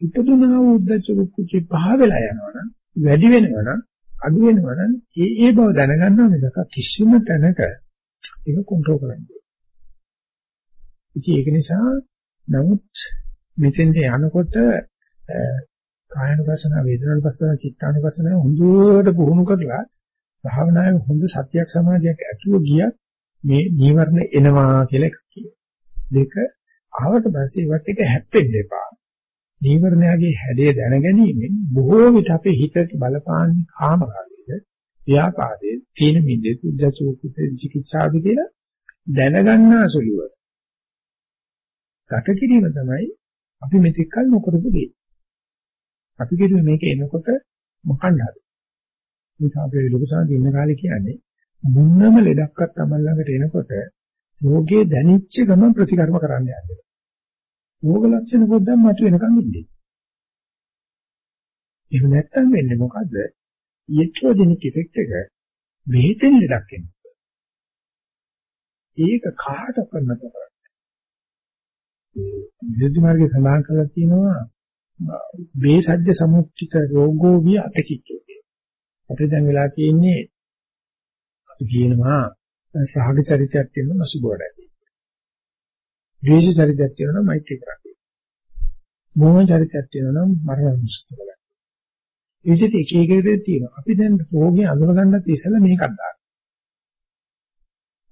ඉපදුනා වූ උද්දච්ච කුච්චේ පහ වෙලා යනවනම් වැඩි වෙනවනම් අඩු වෙනවනම් ඒ ඒ බව දැනගන්නවා මිසක කිසිම තැනක ඒක කන්ට්‍රෝල් කරන්න බෑ. ඉතින් ඒක නිසා නමුත් මෙතෙන්ට යනකොට කායනුපසන වේදනානුපසන චිත්තානුපසන හොඳට පුහුණු කරලා භාවනාවේ හොඳ සත්‍යයක් සමාධියක් ඇතුව ගියත් මේ නීවරණ එනවා කියලා එකක් කියනවා. දෙක ආවට පස්සේ ඒවත් එක හැප්පෙන්න එපා. නීවරණයගේ හැඩය දැනගැනීමෙන් බොහෝ විට අපේ හිතට බලපාන්නේ කාමරාගයද, ව්‍යාපාදේ, තීන මිද්දේ, උද්දච්ච කුච්චේ, විචිකිච්ඡාද කියලා දැනගන්නා සුළුව. ගත කිරීම තමයි අපි මෙතෙක් කල නොකරපු දේ. අපි කිව්වේ මේක එනකොට මොකක්ද හරි. නිසා අපි ලොකු සාන්ති ඉන්න කාලේ කියන්නේ මොනම ලෙඩක්වත් තමයි ළඟට එනකොට රෝගේ දැනිච්ච ගමන් ප්‍රතිකර්ම කරන්න යන්නේ. රෝග ලක්ෂණ පොඩ්ඩක් මතු වෙනකන් ඉන්නේ. එහෙම නැත්තම් වෙන්නේ මොකද්ද? ඊට්‍රොජෙනික් ඉෆෙක්ට් එක බෙහෙතෙන් ලෙඩක් එනවා. ඒක කාට කරන්නද කරන්නේ? විද්‍යුත් මාර්ගයේ සඳහන් කරලා තියෙනවා බේසජ්‍ය සමුක්තික රෝගෝ විය අතකිච්චෝ. අපිට දැන් වෙලා තියෙන්නේ අපි කියනවා සහග චරිතයක් තියෙනවා නසුබෝඩයි. ද්වේෂ චරිතයක් තියෙනවා මෛත්‍රී කරන්නේ. මෝහ චරිතයක් තියෙනවා නම් මරණ මුස්තු කරගන්න. ඒ විදිහට එක එක විදිහට තියෙනවා. අපි දැන් රෝගේ අඳුර ගන්නත් ඉස්සෙල්ලා මේකක් දාන්න.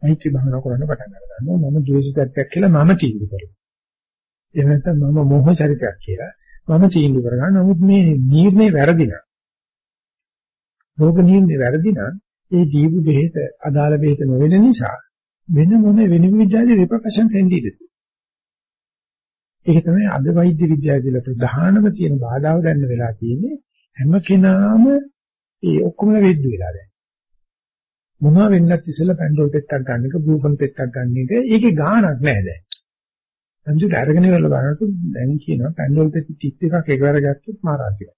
මෛත්‍රී භාවනා කරන්න පටන් ගන්නවා. මම ද්වේෂ චරිතයක් කියලා මම තීන්දුව කරනවා. එහෙම නැත්නම් මම මෝහ චරිතයක් කියලා මම තීන්දුව කරගන්න. නමුත් මේ නිර්ණය වැරදිනා. රෝග නිర్ణය වැරදි නම් ඒ දීපු බෙහෙත අදාළ බෙහෙත නොවන නිසා වෙන මොන වෙන විද්‍යාවේ රිපර්කෂන්ස් එන්නේ ඉතින්. ඒක තමයි අද වෛද්‍ය විද්‍යාවේ ප්‍රධානම තියෙන බාධාව දැන්න වෙලා තියෙන්නේ හැම කෙනාම ඒ ඔක්කොම වෙද්දු වෙලා දැන්. මොනවා වෙන්නත් ඉස්සෙල්ලා පැන්ඩෝල් පෙත්තක් ගන්න එක, බ්ලූෆන් පෙත්තක් ගන්න එක, ඒකේ ගාණක් නැහැ දැන්. අන්තිමට අරගෙන ඉවරලා බලනකොට දැන් කියනවා පැන්ඩෝල් පෙත්ත 31ක් එකවර ගත්තොත් මාරාසිකයි.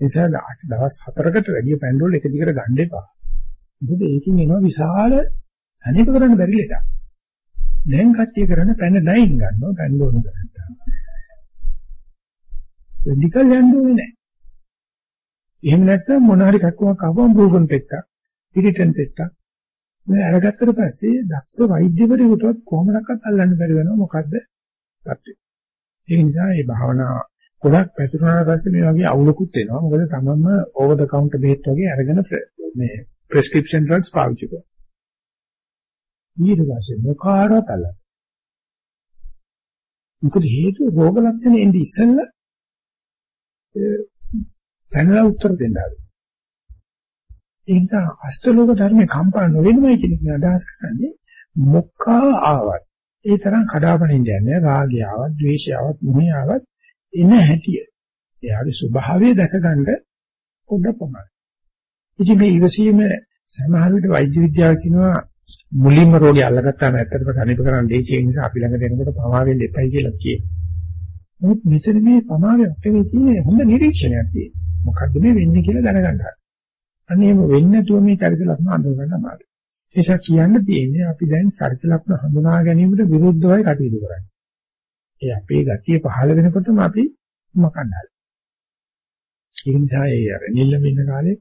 නිසා දවස් 4කට වැඩි පැන්ඩෝල් එක දිගට ගන්න එපා. මොකද ඒකෙන් එනවා විශාල සනීප කරන්න බැරි ලෙඩක්. දැන් කට්ටිය කරන පැන 9 ගන්නවා පැන්ඩෝල් ගන්නවා. මෙඩිකල් යන්න ඕනේ නැහැ. එහෙම නැත්නම් මොන හරි කක්කමක් ආවම බ්‍රූගන් පෙත්තක්, පිරිටන් පෙත්තක් මේ අරගත්තට පස්සේ දක්ෂ වෛද්‍යවරයෙකුටවත් කොහොමදක්වත් අල්ලන්න බැරි වෙනවා මොකද්ද? තත්ත්වය. ඒ නිසා මේ භාවනා ගොඩක් පැතිරුණාට පස්සේ මේ වගේ අවුලකුත් එනවා. මොකද තමන්ම ඕවර් ද කවුන්ටර් බෙහෙත් වගේ අරගෙන මේ ප්‍රෙස්ක්‍රිප්ෂන් ඩ්‍රග්ස් පාවිච්චි කරනවා. ඊට පස්සේ මොකාරවත් අල්ලන්න. මොකද හේතුව රෝග ලක්ෂණ එන්නේ ඉස්සෙල්ලා පැනලා උත්තර දෙන්න ආවේ. ඒ නිසා අෂ්ටලෝක ධර්මේ කම්පා නොවෙනවයි කියන එක අදහස් කරන්නේ මොකා ආවත් ඒ තරම් කඩාපනින්න යන්නේ රාගය ආවත් ද්වේෂය ආවත් මොහය ආවත් එන හැටිය. එයාගේ ස්වභාවය දැක ගන්න පොඩ්ඩක් පමණයි. ඉතින් මේ ඉවසීම සමහර විට වෛද්‍ය විද්‍යාව කියනවා මුලින්ම රෝගය අල්ලගත්තාම ඇත්තටම සනීප කරන්න දෙයි ඒ නිසා අපි ළඟට එනකොට පමා වෙන්න එපයි කියලා කියනවා. නමුත් මෙතන මේ පමාවේ අපේ තියෙන හොඳ නිරීක්ෂණයක් තියෙනවා. මොකද්ද මේ වෙන්නේ කියලා දැනගන්න. අන්න එහෙම වෙන්නේ නැතුව මේ චරිත ලක්ෂණ අඳුර ගන්න අමාරුයි. ඒ නිසා කියන්න තියෙන්නේ අපි දැන් චරිත ලක්ෂණ හඳුනා ගැනීමට විරුද්ධවයි කටයුතු කරන්නේ. ඒ අපේ ගතිය පහළ වෙනකොටම අපි මකන්නල්. ඒ නිසා ඒ අර නිල්ලම ඉන්න කාලේ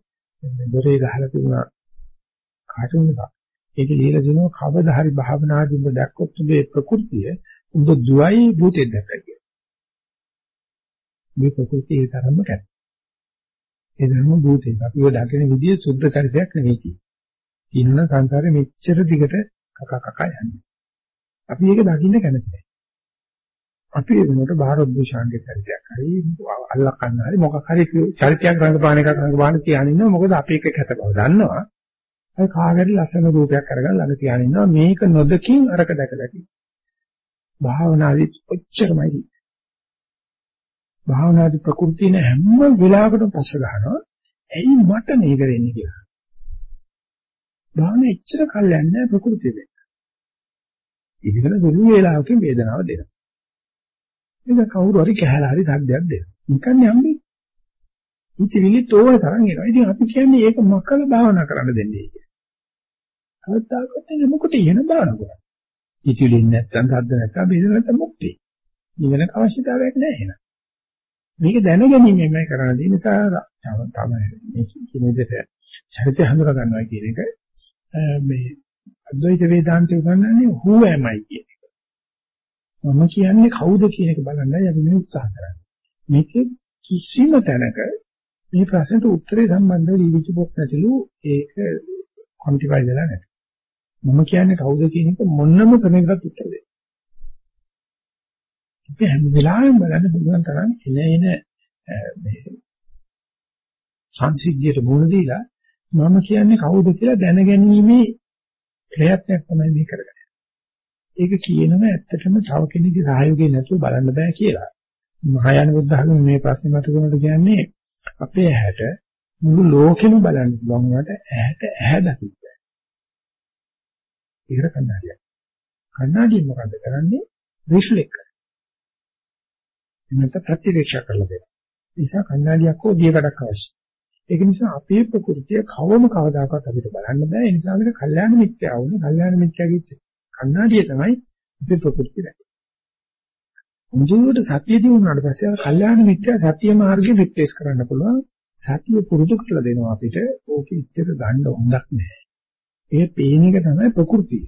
දොරේ ගහලා තිබුණා කාටුන් එකක්. ඒක ලියලා දෙනවා කවදා හරි භාවනාදී උඹ දැක්කොත් උඹේ ප්‍රകൃතිය උඹ දුවයි භූතෙක් දැක්කයි කියලා. මේ ප්‍රകൃතිය ඒ තරම්ම කැත. ඒ තරම්ම භූතෙක්. අපිව දකින විදිය සුද්ධ චරිතයක් නෙවෙයි තියෙන්නේ. ඉන්න සංසාරේ මෙච්චර දිගට කක කක යන්නේ. අපි ඒක දකින්න කැමති නැහැ. අපි වෙනකොට බාරොද්දුෂාංගේ චරිතයක් හරි අල්ලා ගන්න හරි මොකක් හරි චරිතයක් රංගපාන එකක් රංගපාන තියාගෙන ඉන්නවා මොකද අපි එක කැත බව දන්නවා ඒ කාගෙරි ලස්සන රූපයක් අරගෙන ළඟ තියාගෙන ඉන්නවා මේක නොදකින් අරක දැකලා භාවනාදී ඔච්චරමයි භාවනාදී ප්‍රകൃතියන හැම වෙලාවකටම පස්ස ගන්නවා ඇයි මට මේක වෙන්නේ කියලා භාවනා එච්චර කල් යන්නේ ප්‍රകൃතිය දෙන්න ඉතින් දුරු වේලාවකින් වේදනාව දෙනවා ඒක කවුරු හරි කැහැලා හරි සද්දයක් දෙනවා. නිකන් යන්නේ. ඉතිවිලි තෝය තරම් එනවා. ඉතින් අපි කියන්නේ ඒක මකල භාවනා කරන්න දෙන්නේ කියලා. කවදාකවත් මොකට ඉගෙන භාවනා කරන්නේ. ඉතිවිලි නැත්තම් සද්ද නැත්තම් බේද නැත්තම් මුක්ති. ඉගෙන අවශ්‍යතාවයක් නැහැ එහෙනම්. මේක දැනගැනීමෙන්මයි කරන්න තියෙන නිසා තමයි මේ කියන විදිහට චරිතය හඳුනා ගන්නවා කියන එක මේ අද්වෛත වේදාන්තය උගන්වන්නේ who am I කියන මම කියන්නේ කවුද කියන එක බලන්නයි අපි මේ උත්සාහ කරන්නේ. මේක කිසිම තැනක මේ ප්‍රශ්නට උත්තරේ සම්බන්ධව ලිවිච්ච පොත් නැතිලු ඒක ක්වොන්ටිෆයි වෙලා නැහැ. මම කියන්නේ කවුද කියන එක මොනම කෙනෙකුට උත්තර දෙන්න. අපි හැම වෙලාවෙම බලන්න පුළුවන් තරම් එන එන මේ සංසිද්ධියට මුහුණ දීලා මම කියන්නේ කවුද කියලා දැනගැනීමේ ප්‍රයත්නයක් තමයි මේ කරගන්නේ. ඒක කියනම ඇත්තටම තව කෙනෙකුගේ සහයෝගය නැතුව බලන්න බෑ කියලා. මහායාන බුද්ධ ධර්මයේ මේ ප්‍රශ්නේ මතුවෙනකොට කියන්නේ අපේ ඇහැට මුළු ලෝකෙම බලන්න පුළුවන් වුණාට ඇහැට ඇහැ දකින්න බෑ. ඒකට කන්නඩියක්. කන්නඩිය මොකද කරන්නේ? රිෆ්ලෙක්ට් කරනවා. එන්නත ප්‍රතිවේක්ෂා කරලා දෙනවා. ඒ නිසා කන්නඩියක් හෝ දියකඩක් අවශ්‍යයි. ඒක නිසා අපේ ප්‍රകൃතිය කවම කවදාකවත් අපිට බලන්න බෑ. ඒ නිසා අපිට කල්යාණ මිත්‍යාව වුණේ කල්යාණ මිත්‍යාගේ කන්නඩිය තමයි අපේ ප්‍රകൃතිය දැක්කේ. මුදුවට සතිය දිනුනාට පස්සේ අර කල්යාණ මිත්‍යා සතිය මාර්ගෙ රිප්ලේස් කරන්න පුළුවන්. සතිය පුරුදු කරලා දෙනවා අපිට. ඕකෙ ඉච්ඡර ගන්න හොඳක් නෑ. ඒ පේන එක තමයි ප්‍රകൃතිය.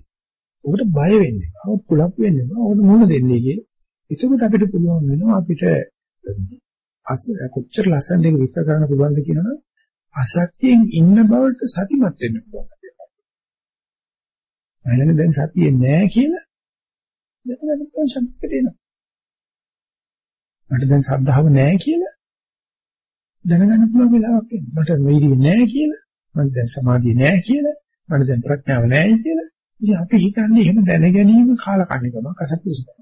ඔකට බය වෙන්නේ. අවු පුලප් වෙන්නේ. ඔකට මුණ දෙන්නේ කියලා. එතකොට අපිට පුළුවන් වෙනවා අපිට අස කොච්චර ලස්සනද විස්තර කරන්න පුළුවන්ද කියනවා අසත්‍යයෙන් ඉන්න බවට සතිමත් වෙන්න පුළුවන්. මම දැන් සතියේ නෑ කියලා දැනගන්න පුළුවන් ශක්තිය එනවා. මට දැන් සද්ධාව නෑ කියලා දැනගන්න පුළුවන් වෙලාවක් එනවා. මට වීර්යය නෑ කියලා මට දැන් සමාධිය නෑ කියලා මට දැන් ප්‍රඥාව නෑ කියලා ඉතින් අපි හිතන්නේ එහෙම දැන ගැනීම කාලකන්නිකමක් අසත්පුරුෂකමක්.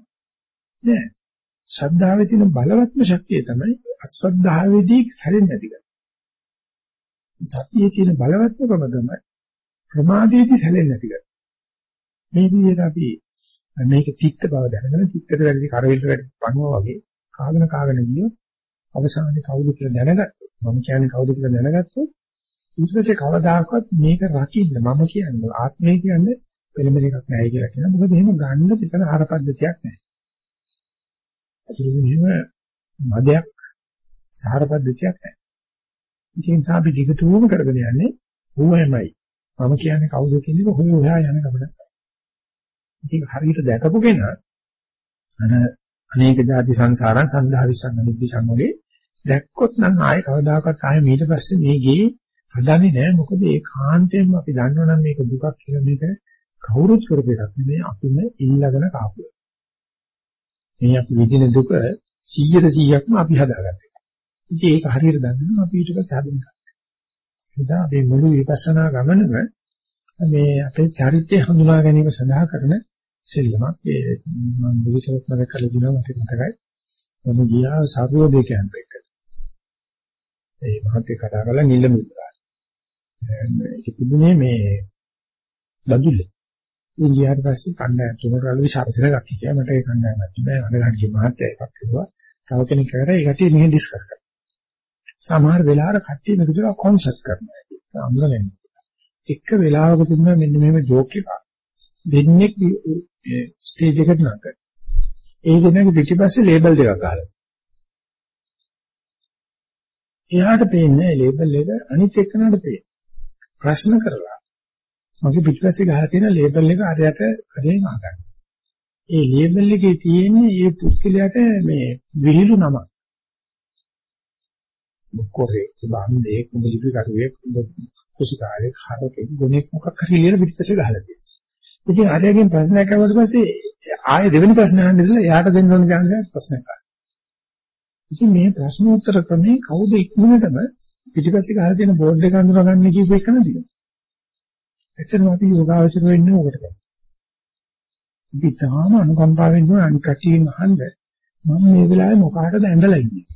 නෑ. ශ්‍රද්ධාවේ තියෙන බලවත්ම ශක්තිය තමයි අශ්‍රද්ධාවේදී සැලෙන්නේ නැති කම. සතියේ තියෙන බලවත්කම තමයි ප්‍රමාදයේදී සැලෙන්නේ නැති කම. මේ විදිහට අපි මේක තිත්ත බව දැනගෙන තිත්තට වැඩි කරවිල්ට වැඩි පණුවා වගේ කාගෙන කාගෙන ගියොත් අවසානයේ කවුද කියලා දැනගත්තොත් මම කියන්නේ කවුද කියලා දැනගත්තොත් ඊට පස්සේ කවදාකවත් මේක රකින්න මම කියන්නේ ආත්මය කියන්නේ පෙළඹෙන එකක් නැහැ කියලා කියනවා. මොකද එහෙම ගන්න පිටන ආහාර පද්ධතියක් නැහැ. ඒක මෙහෙම මදයක් සාහාර පද්ධතියක් නැහැ. ඒ නිසා අපි දිගටම කරගෙන යන්නේ ඌමයි. මම කියන්නේ කවුද කියන එක හොය හොයා යන ගමනක්. ඉතින් හරියට දැකපු කෙනා අර අනේක જાති සංසාරං සන්දහා විසංග නිබ්බිසං වගේ දැක්කොත් නම් ආයේ කවදාකවත් ආයේ ඊට පස්සේ මේ ගේ හදන්නේ නැහැ මොකද ඒ කාන්තෙන්ම අපි දන්නවනම් මේක දුකක් කියලා මේක කවුරුත් කරපු එකක් නෙමෙයි අපිම ඉල්ලගෙන කාපු එක. මේ අපි විඳින දුක 100%ක්ම අපි හදාගත්තා. ඉතින් ඒක හරියට දන්නවා අපි ඊට පස්සේ හදන එක. එදා අපි මුළු විපස්සනා ගමනම මේ අපේ චරිතය හඳුනා ගැනීම සඳහා කරන සෙල්ලමක්. ඒ මම විශේෂයෙන්ම කළ දිනවා මට මතකයි. මම ගියා සර්වෝදේ කැම්ප් එකට. ඒ මහත්තයා කතා කරලා නිලමුද්‍රා. ඒක තිබුණේ මේ බඳුල්ලේ. ඉතින් ගියාට පස්සේ කණ්ඩායම් තුනකට අලු විශාරසන එකක් හිටියා. මට ඒ කණ්ඩායම තිබ්බා. අඳගාඩිය මහත්තයා එකක් කිව්වා. තව කෙනෙක් කරා ඒ කට්ටිය මෙහෙ ඩිස්කස් කරා. සමහර වෙලාවට කට්ටිය මේක දිහා කොන්සර්ට් කරනවා. අඳුරගෙන. එක වෙලාවක තිබුණා මෙන්න මෙහෙම ජෝක් එකක්. දෙන්නේ ස්ටේජ් එකට නංග. ඒ දෙන්නගේ පිටිපස්සේ ලේබල් දෙකක් ගහලා. එයාට පේන්නේ ලේබල් එක අනිත් එක්කනට පේන්නේ. ප්‍රශ්න කරලා මගේ පිටිපස්සේ ගහලා තියෙන ලේබල් එක අරයට කරේම අහගන්න. ඒ ලේබල් එකේ තියෙන්නේ මේ පුස්කලයට මේ විහිළු නම. කොරේ බාන්දේ කුඹලිපි කරුවේ කුසිකාරේ හරකේ ගුණෙක් මොකක් හරි ලියලා පිටිපස්සේ ගහලා තියෙනවා. ඉතින් අරයගෙන් ප්‍රශ්නයක් අහුවට පස්සේ ආයෙ දෙවෙනි ප්‍රශ්න අහන්න ඉඳලා එයාට දෙන්න ඕන ජානක ප්‍රශ්නයක් අහනවා. ඉතින් මේ ප්‍රශ්න උත්තර ක්‍රමේ කවුද ඉක්මනටම පිටිපස්සේ ගහලා තියෙන බෝඩ් එක අඳුරගන්නේ කියපු එක නේද? එතන අපි යෝගාවචර වෙන්නේ ඕකට. අපි තාම අනුකම්පාවෙන් නෝ අනිත් කටියෙන් අහන්න මම මේ වෙලාවේ මොකකටද ඇඳලා ඉන්නේ.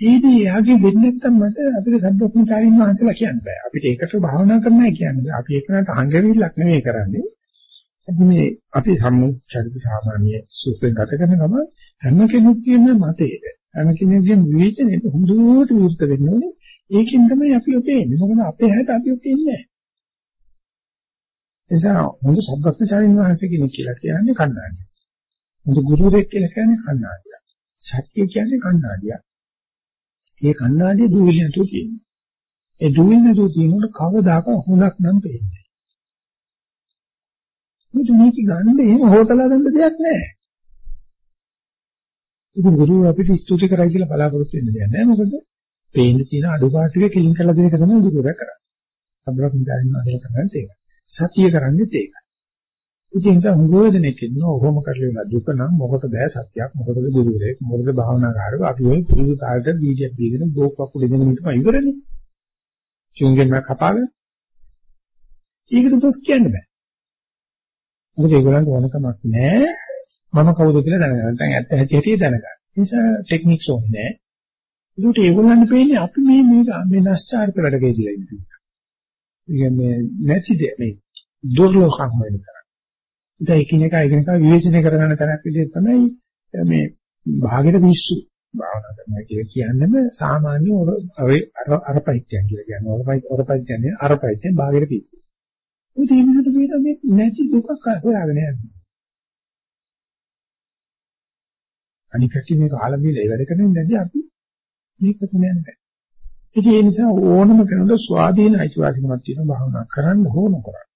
ඒදී යාගේ වෙන්නේ නැත්තම් මට අපිට සම්බොක්මචාරින් වහන්සේලා කියන්න බෑ. අපිට ඒකට භාවනා කරන්නයි කියන්නේ. අපි ඒකනට අංගවිල්ලක් නෙමෙයි කරන්නේ. අපි මේ අපි සම්මුචරිත සාමාන්‍ය සූත්‍රයෙන් ගත කරන ගම හැම කෙනෙකුගේම මතයේද හැම කෙනෙකුගේම විවේචනයේ හොඳට විරුද්ධ වෙන්න ඕනේ. ඒකෙන් තමයි අපි ඔතේ ඉන්නේ. මොකද අපේ හැට අපි ඔතේ ඉන්නේ නැහැ. එසා හොඳ සබ්බත්චාරින් වහන්සේ කෙනෙක් කියලා කියන්නේ කණ්ණාඩිය. හොඳ ගුරුවරයෙක් කියලා කියන්නේ කණ්ණාඩිය. සත්‍ය කියන්නේ කණ්ණාඩිය. මේ කණ්ණාඩිය දුවිලි නැතුව තියෙනවා. ඒ දුවිලි නැතුව තියෙනකොට කවදාකවත් හොඳක් නම් පේන්නේ නැහැ. මේක ගන්න එහෙම හොතලා ගන්න දෙයක් නැහැ. ඉතින් ගුරුවරු අපිට ස්තුති කරයි කියලා බලාපොරොත්තු වෙන්න දෙයක් නැහැ. මොකද පේන්න තියෙන අඩුපාඩු ටික කිලින් කරලා දෙන එක තමයි ගුරුවරයා කරන්නේ. සම්බ්‍රහ්ම දාන්න අදල කරන්නේ ඒක. සතිය කරන්නේ ඒක. ඉතින් ඒක හුඟවදෙනෙක් ඉන්නවා ඔහොම කරලා දුක නම් මොකටද සත්‍යයක් මොකටද ගුරුවරයෙක් මොකටද භාවනාකාරයෝ අපි ওই පුරුදු කාලේට බීජයක් දීගෙන බෝක් වකුල දෙන මිනිත්ම ඉවරනේ. චුංගෙන් මම කපාගෙන ඒකට දොස් කියන්න බෑ. මොකද ඒගොල්ලන්ට ඕනකමක් නැහැ මම කවුද කියලා දැනගන්න. නැත්නම් ඇත්ත ඇති හැටි දැනගන්න. ඒ නිසා ටෙක්නික්ස් ඕනේ නැහැ. ඒකට ඒගොල්ලන්ට පේන්නේ අපි මේ මේක මේ නැස්චාර්ත වැඩ කෙරෙලා ඉන්නේ. ඉතින් නැති දෙ මේ දුර්ලභකම් වෙන තරම්. ඉතින් එකිනෙක එකිනෙක විවේචනය කරගන්න තරක් විදිහට තමයි මේ භාගෙට මිස්සු භාවනා කරනවා කියලා කියන්නේම සාමාන්‍ය අර අරපයිත්‍යන් කියලා කියනවා. අරපයි අරපයි කියන්නේ අරපයිත්‍යන් භාගෙට පිස්සු. ඒ දෙන්නට මේ නැති දුකක් හොයාගෙන යනවා. අනිකට මේක ආලම්බිලේ වැඩ කරන්නේ නැති අපි මේක තමයි නැහැ. ඉතින් ඒ නිසා ඕනම කෙනෙකුට ස්වාධීන අයිතිවාසිකමක් තියෙන භාවනා කරන්න ඕන කරා.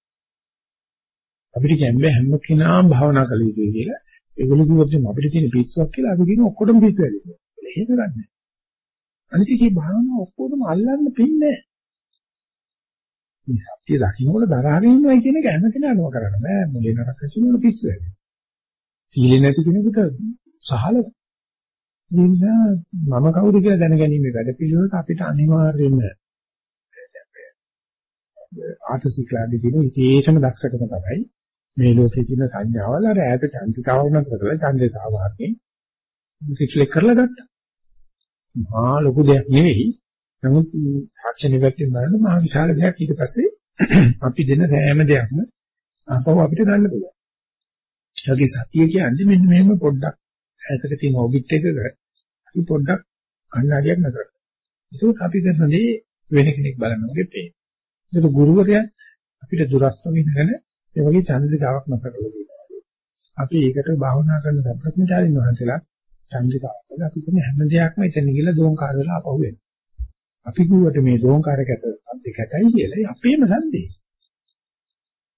අපිට කියන්නේ හැම කෙනාම භාවනා කළ යුතුයි කියලා. ඒගොල්ලෝ කිව්වොත් අපිට තියෙන පිස්සුවක් කියලා අපි කියන ඔක්කොටම පිස්සු වැඩි කියලා. එහෙම ගන්න. අනිත් කී භාවනාව ඔක්කොටම අල්ලන්න පින්නේ මේ සත්‍ය දකින්නකොට දරාගෙන ඉන්නවා කියන එක හැම කෙනාම කරන්න බෑ. මුලින් නරක කිසිම පිස්සු වැඩි. සීලෙ නැති කෙනෙකුට සහල නිසා මම කවුද කියලා දැනගැනීමේ වැඩ පිළිවෙලට අපිට අනිවාර්යයෙන්ම ආතසිකලාදී තියෙන විශේෂම දක්ෂකම තමයි මේ ලෝකේ තියෙන සංඥාවල් අර ඈත චන්තිකාව වෙනස් කරලා ඡන්දේතාවාගේ රිෆ්ලෙක්ට් කරලා ගත්තා. මහා ලොකු දෙයක් නෙවෙයි. නමුත් සාක්ෂණ පැත්තෙන් බලන මහා විශාල දෙයක් ඊට පස්සේ අපි දෙන සෑම දෙයක්ම අපව අපිට ගන්න පුළුවන්. ඒකේ සතිය කියන්නේ මෙන්න මෙහෙම පොඩ්ඩක් ඈතක තියෙන ඔබිට් එකක අපි පොඩ්ඩක් කණ්ණාඩියක් නතර කරනවා. ඒක අපි කරන දේ වෙන කෙනෙක් බලනවාගේ පේන. ඒක ගුරුවරයා අපිට දුරස්ත වෙනගෙන ඒ වගේ චන්ද්‍රිකාවක් නතර කරලා දෙනවා. අපි ඒකට භාවනා කරන සම්ප්‍රඥාචාරින් වහන්සේලා චන්ද්‍රිකාවක් අපි කරන හැම දෙයක්ම එතන ගිහලා දෝංකාර වෙලා අපහු වෙනවා. අපි කිව්වට මේ දෝංකාරකට අද්ද කැටයි කියලා අපේම සන්දේ.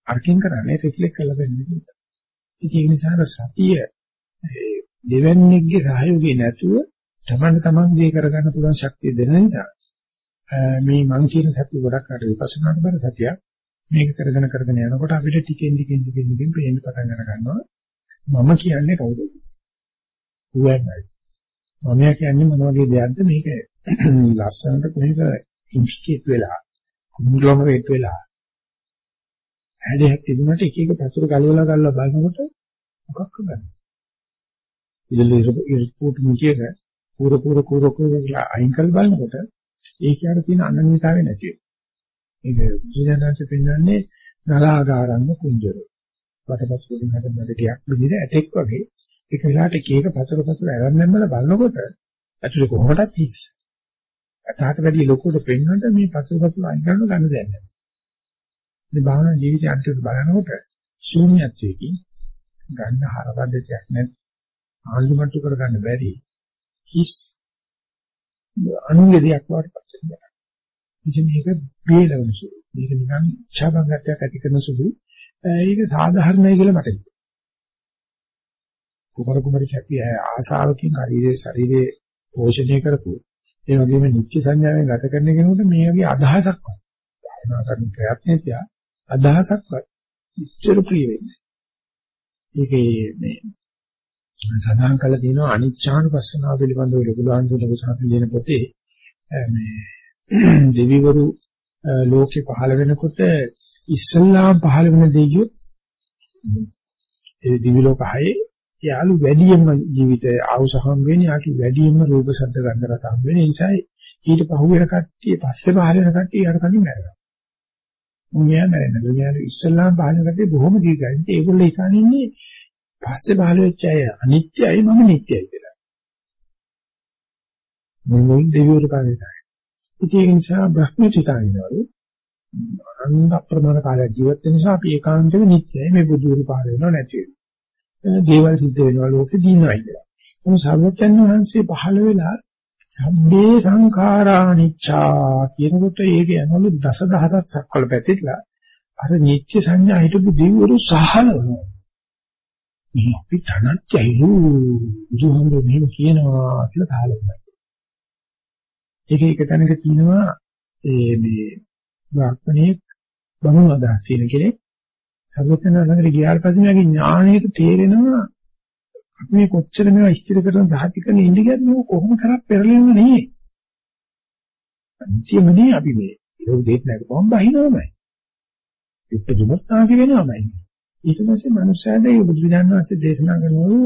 අර්කින් කරන්නේ රිෆ්ලෙක්ට් කරලා දෙන්නේ. ඒ නිසා සතිය දෙවන්නේගේ සහයෝගය නැතුව තමන් තමන් දේ කරගන්න පුළුවන් ශක්තිය දෙන නිසා මේ මං කියන සතිය ගොඩක් අර විපස්සනාට බර සතියක් මේක කරගෙන කරගෙන යනකොට අපිට ටිකෙන් ටිකෙන් ටිකෙන් ටිකෙන් පේන්න පටන් ගන්නවා මම කියන්නේ කවුද? ඌයන්යි මම කියන්නේ මොන වගේ දෙයක්ද? මේක ලස්සනට කොහෙද ඉන්ස්ටිට් වෙලා කුමුලොමරේට් වෙලා. හැඩයක් තිබුණාට එක එක පසුර ගලවලා ගලවලා බලනකොට මොකක්ද ගන්නේ ඉතින් ඉස්පෝට් මුචේක පුර පුර කුර කුර කියලා අයින් කරලා බලනකොට ඒ කියන තියෙන අනන්‍යතාවය නැති වෙනවා. ඒක බුදුදහමෙන් පෙන්වන්නේ නලාගාරන්න කුංජර. වටපස් වලින් හදන දෙයක් විදිහට ඇටෙක් වගේ ඒක විලාට එක එක පතර පතර ඇරන්නම් වල බලනකොට ඇතුලේ කොහොමදත් හිස්. අතහට වැඩි ලොකුට පෙන්වන්න මේ පතර පතර අයින් කරන ගන්න දෙයක් නැහැ. මේ භාවනා ජීවිතය අන්තිමට බලනකොට ශූන්‍යත්වයකින් ගන්න හරවද්දයක් නැත් ආල්මට්ටු කරගන්න බැරි හිස් අනුන්ගේ දෙයක් වඩපත් වෙනවා. ඉතින් මේක බේලවන සුළු. මේක නිකන් ඡාබංගත්වයක් ඇති කරන සුළු. ඒක සාධාරණයි කියලා මට හිතෙනවා. කුමරු කුමරි කැපිය ආසාවකින් ශරීරයේ ශරීරයේ පෝෂණය කරපු ඒ වගේම නිත්‍ය සංඥාවෙන් ගත කරන කෙනෙකුට මේ වගේ අදහසක් වත්. භාවනා කරන ප්‍රයත්නය තියා අදහසක් වත් ඉච්ඡර ප්‍රිය වෙන්නේ. ඒකේ මේ සඳහන් කළ තියෙනවා අනිච්ඡානුපස්සනාව පිළිබඳව ලොකුලාන්තු ලොකු සාහිත්‍ය දෙන පොතේ මේ දෙවිවරු ලෝකේ පහළ වෙනකොට ඉස්සල්ලාම පහළ වෙන දෙයියෝ ඒ දිවි ලෝක හයේ යාළු වැඩියෙන්ම ජීවිතය ආවුසහම් වෙන්නේ යාළු වැඩියෙන්ම රූප ශබ්ද ගන්ධ රස හම් වෙන නිසා ඊට පහුවෙන කට්ටිය පස්සේ පහළ වෙන කට්ටිය යට කලින් මැරෙනවා. මුන්යා මැරෙනවා. මෙයාලු ඉස්සල්ලාම පහළ වෙන කට්ටිය බොහොම දීර්ඝයි. ඒගොල්ලෝ ඉතින් පස්සේ පහළ වෙච්ච අය අනිත්‍යයි මම නිට්ටයයි කියලා. මොන දෙවිවරු කාර්යයි. ඉතින් ඒ නිසා බ්‍රහ්මචිතාවිනවලු අනන්ත අප්‍රමාණ කාලයක් ජීවත් වෙන නිසා අපි ඒකාන්තව නිට්ටයයි මේ බුදුරු පාර වෙනව නැති වෙනවා. දේවල් සිද්ධ වෙනවා ලෝකෙ දිනනවා කියලා. මොන සර්වඥ වහන්සේ පහළ වෙලා සම්මේ සංඛාරා නිච්ඡා කියනකොට ඒක යනවලු දසදහසක් සක්වල පැතිරලා අර නිත්‍ය සංඥා හිටපු දෙවිවරු සහලවනවා. මේ අපි තනත්යයිලු බුදුහාමුදුරුවෝ මෙහෙම කියනවා කියලා තාලුණා. ඒක එක තැනක කියනවා ඒ මේ බ්‍රාහ්මණයේ බමුණු අදහස් තියෙන කෙනෙක් සර්වඥ ළඟට ගියාට පස්සේ මගේ ඥාණයට තේරෙනවා අපි මේ කොච්චර මේවා ඉස්තිර කරන සාහිත්‍ය කරන ඉන්දියත් මේ කොහොම කරත් පෙරලෙන්නේ නෙවෙයි. අන්තිමදී අපි මේ ඒක දෙත් නැක බොම්බ අහිනවමයි. ඉපදුනොත් ආගි වෙනවමයි. ඊට පස්සේ මනුස්සයාට ඒ බුදුරජාණන් වහන්සේ දේශනා කරනවලු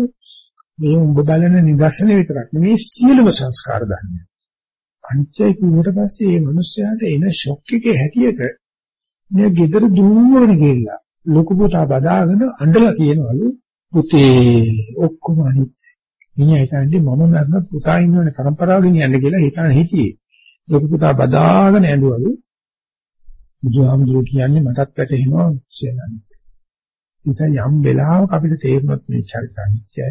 මේ උඹ බලන නිදර්ශන විතරක් නෙමෙයි සියලුම සංස්කාර ධර්ම. පංචය කිව්වට පස්සේ මේ මනුස්සයාට එන ෂොක් එකේ හැටියට මේ gedara දුන්නවනේ ගිහිල්ලා ලොකු පුතා බදාගෙන අඬලා කියනවලු පුතේ ඔක්කොම අනිත් මිනිහා හිතන්නේ මම මරන පුතා ඉන්නවනේ પરම්පරාව ගෙනියන්න කියලා හිතන හිටියේ ලොකු පුතා බදාගෙන ඇඬුවලු බුදුහාමුදුරුවෝ කියන්නේ මටත් වැටහෙනවා කියලා. නිසා යම් වෙලාවක අපිට තේරුනොත් මේ චරිත අනිත්‍යයි.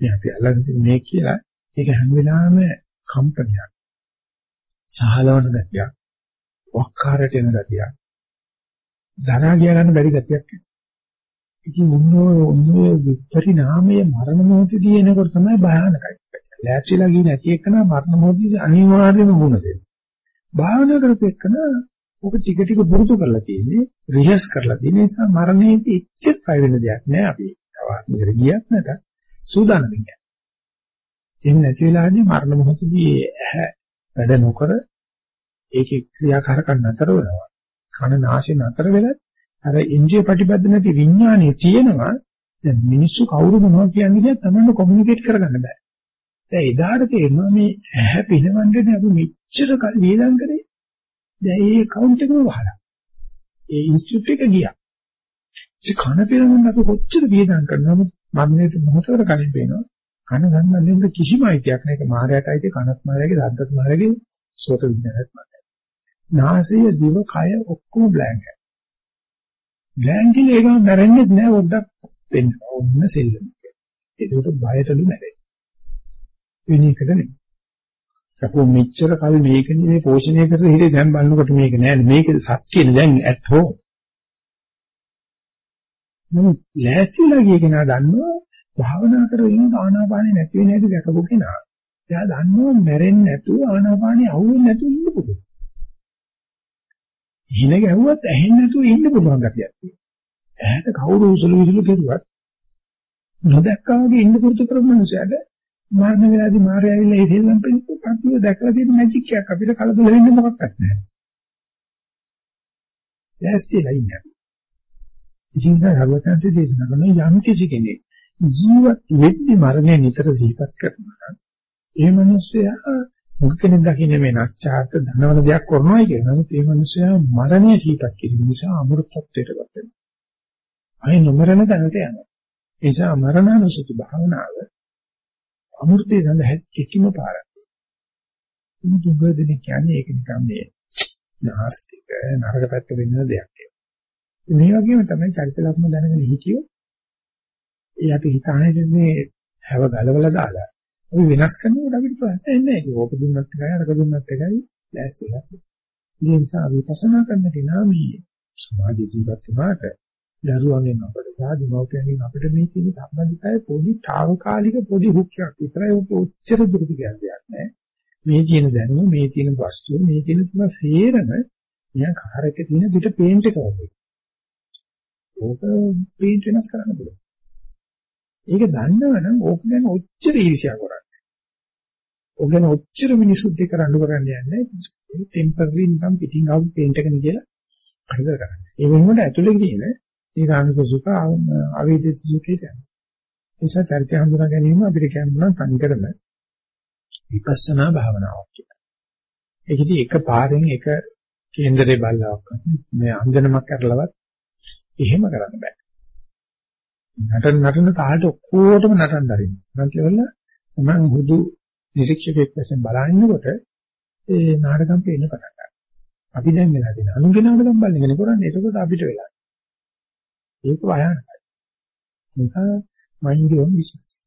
මේ අපි අල්ලගෙන මේ කියලා ඒක හැම වෙලාවෙම කම්පනයක් සහලවන ගතියක්. වක්කාරට එන ගතියක්. දරා ගිය ගන්න බැරි ගතියක්. ඉතින් මොනෝ ඔන්නේ විපරිණාමයේ මරණ මොහොතදී එනකොට තමයි භයානකයි. ලෑස්තිලා ගියේ නැති එකන මරණ මොහොතදී අනිවාර්යයෙන්ම මුණ දෙනවා. භාවනා කරපු එකන ඔක ටික ටික පුරුදු කරලා තියෙන්නේ රිහර්ස් කරලා තියෙන නිසා මරණයේදී ඉච්ඡිත ප්‍රය වෙන දෙයක් නෑ අපි. තවත් ගියක් නැත සූදානම් වෙන්නේ. එහෙම නැති වෙලාවදී මරණ මොහොතදී ඇහැ වැඩ නොකර ඒකේ ක්‍රියාකාරකම් නතර වෙනවා. කන නාසය නතර වෙලත් අර ඉන්ද්‍රිය ප්‍රතිබද්ධ නැති විඥානය තියෙනවා. දැන් මිනිස්සු කවුරු මොනවා කියන්නේ කියලා තමයි කොමියුනිකේට් කරගන්න බෑ. දැන් එදාට තේරෙනවා මේ ඇහැ පිනවන්නේ අපි මෙච්චර කල් වේදන් කරේ. දැන් ඒ කවුන්ට් එකම වහලා. ඒ ඉන්ස්ටිටියුට් එක ගියා. ඒ කන පිනවන්න අපි කොච්චර වේදන් කරනවද මරණයට මොහොතකට කලින් පේනවා. කන ගන්නන්නේ කිසිම අයිතියක් නැහැ. ඒක මායයට අයිති කනත් මායගේ, රද්දත් මායගේ, සෝත විඥානත් මායගේ. නාසය, දිව, කය ඔක්කොම බ්ලැන්ක්. බ්ලැන්ක් කියලා ඒක මැරෙන්නේ නැහැ පොඩ්ඩක් වෙන්න. ඔන්න සෙල්ලම. ඒකට බයටලු නැහැ. වෙන එකට නෙමෙයි. අපෝ මෙච්චර කල් මේක නෙමෙයි පෝෂණය කරලා හිටියේ දැන් බලනකොට මේක නෑ මේක සත්‍යනේ දැන් ඇත් හෝ නමුත් ලෑස්තිලා ගිය කෙනා දන්නවා භාවනා කරගෙන ආනාපානෙ නැති වෙන හැටි දැකපු කෙනා. එයා දන්නවා මැරෙන්නේ නැතුව ආනාපානෙ අහුවෙන්නේ නැතුව ඉන්න පුළුවන්. හින ගැහුවත් ඇහෙන්නේ නැතුව ඉන්න පුළුවන් ගතියක් තියෙනවා. ඇහැට කවුරු උසුළු විසුළු කෙරුවත් නොදැක්කා වගේ ඉන්න පුරුදු කරපු මනුස්සයාට මරණ වෙලාවේදී මාරය ඇවිල්ලා ඒ දෙල්ලම් පෙන්නපු කතිය දැකලා තියෙන මැජික් එකක් අපිට කලබල වෙන්න මොකක්වත් නැහැ. දැස්තිලා ඉන්නේ. ඉතින් හරවතන්සේ දේශනා කරන යම් කිසි කෙනෙක් ජීවත් වෙද්දි මරණය නිතර සිහිපත් කරනවා නම් ඒ මිනිස්සයා මොකක් කෙනෙක් දකින්නේ මේ නැස්චාර්ත ධනවල දෙයක් කරනවායි කියන නමුත් ඒ මිනිස්සයා මරණය සිහිපත් කිරීම නිසා අමෘතත්වයටපත් වෙනවා. අය නොමරන තැනට යනවා. ඒ නිසා මරණානුසති භාවනාව අමෘතය සඳහා කිසිම පාරක්. මේ දුගදෙන කියන්නේ ඒක නිකන් මේ නාස්තික නරක පැත්ත වෙන්න දෙයක්. මේ වගේම තමයි චරිත ලක්ෂණ දැනගෙන හිටියොත් ඒ අපි හිතානේ මේ හැව ගලවලා දාලා අපි වෙනස් කරනකොට අපිට ප්‍රශ්න එන්නේ නැහැ. ඕක දුන්නත් එකයි අරක දුන්නත් එකයි දැස්සලා. ඒ නිසා විපස්සනා කරන්න කෙනා මේ සමාජ ජීවත් වුණාට දරුවන්ගෙන් අපිට සාදි මෞඛ්‍යයෙන් අපිට මේ තියෙන සම්බන්ධතාවය පොඩි తాවකාලික පොඩි හුක්කයක් විතරයි ඔක උච්චර දුරට කියන දෙයක් නෑ. මේ තියෙන දැනුම මේ තියෙන වස්තුව මේ තියෙන තුන සේරම නිකන් කාර් එකේ තියෙන පිට පේන්ට් එක වගේ. ඕක පේන්ට් වෙනස් කරන්න පුළුවන්. ඒක දන්නවනම් ඕක ගැන ඔච්චර ඊර්ෂ්‍යා කරන්නේ. ඕක ගැන ඔච්චර මිනිස්සුත් එක්ක රණ්ඩු කරන්න යන්නේ ටෙම්පරරි නිකන් පිටින් ආවු පේන්ට් එකනේ කියලා හරිද කරන්නේ. ඒ වෙනුවට ඇතුලේ තියෙන ඊරානස සුඛ අවේදිත සුඛේ යන. නිසා චරිතය හඳුනා ගැනීම අපිට කියන්න සංකරම විපස්සනා භාවනාවක් කියලා. ඒකදී එක පාරෙන් එක කේන්දරේ බලලවක් මේ අන්දනමක් කරලවත් එහෙම කරන්න බෑ. නටන නටන තාලට ඔක්කොටම නටන්න දරින්න. මම කියවල මම හුදු නිරීක්ෂකෙක් වශයෙන් බලනකොට ඒ නාටකම් පේන්න පටන් ගන්නවා. අපි දැන් වෙලා තියෙන අනුගේ නාටකම් බලන කෙනෙක් කරන්නේ එතකොට අපිට වෙලා. ඒක භයානකයි. නිසා mind your business.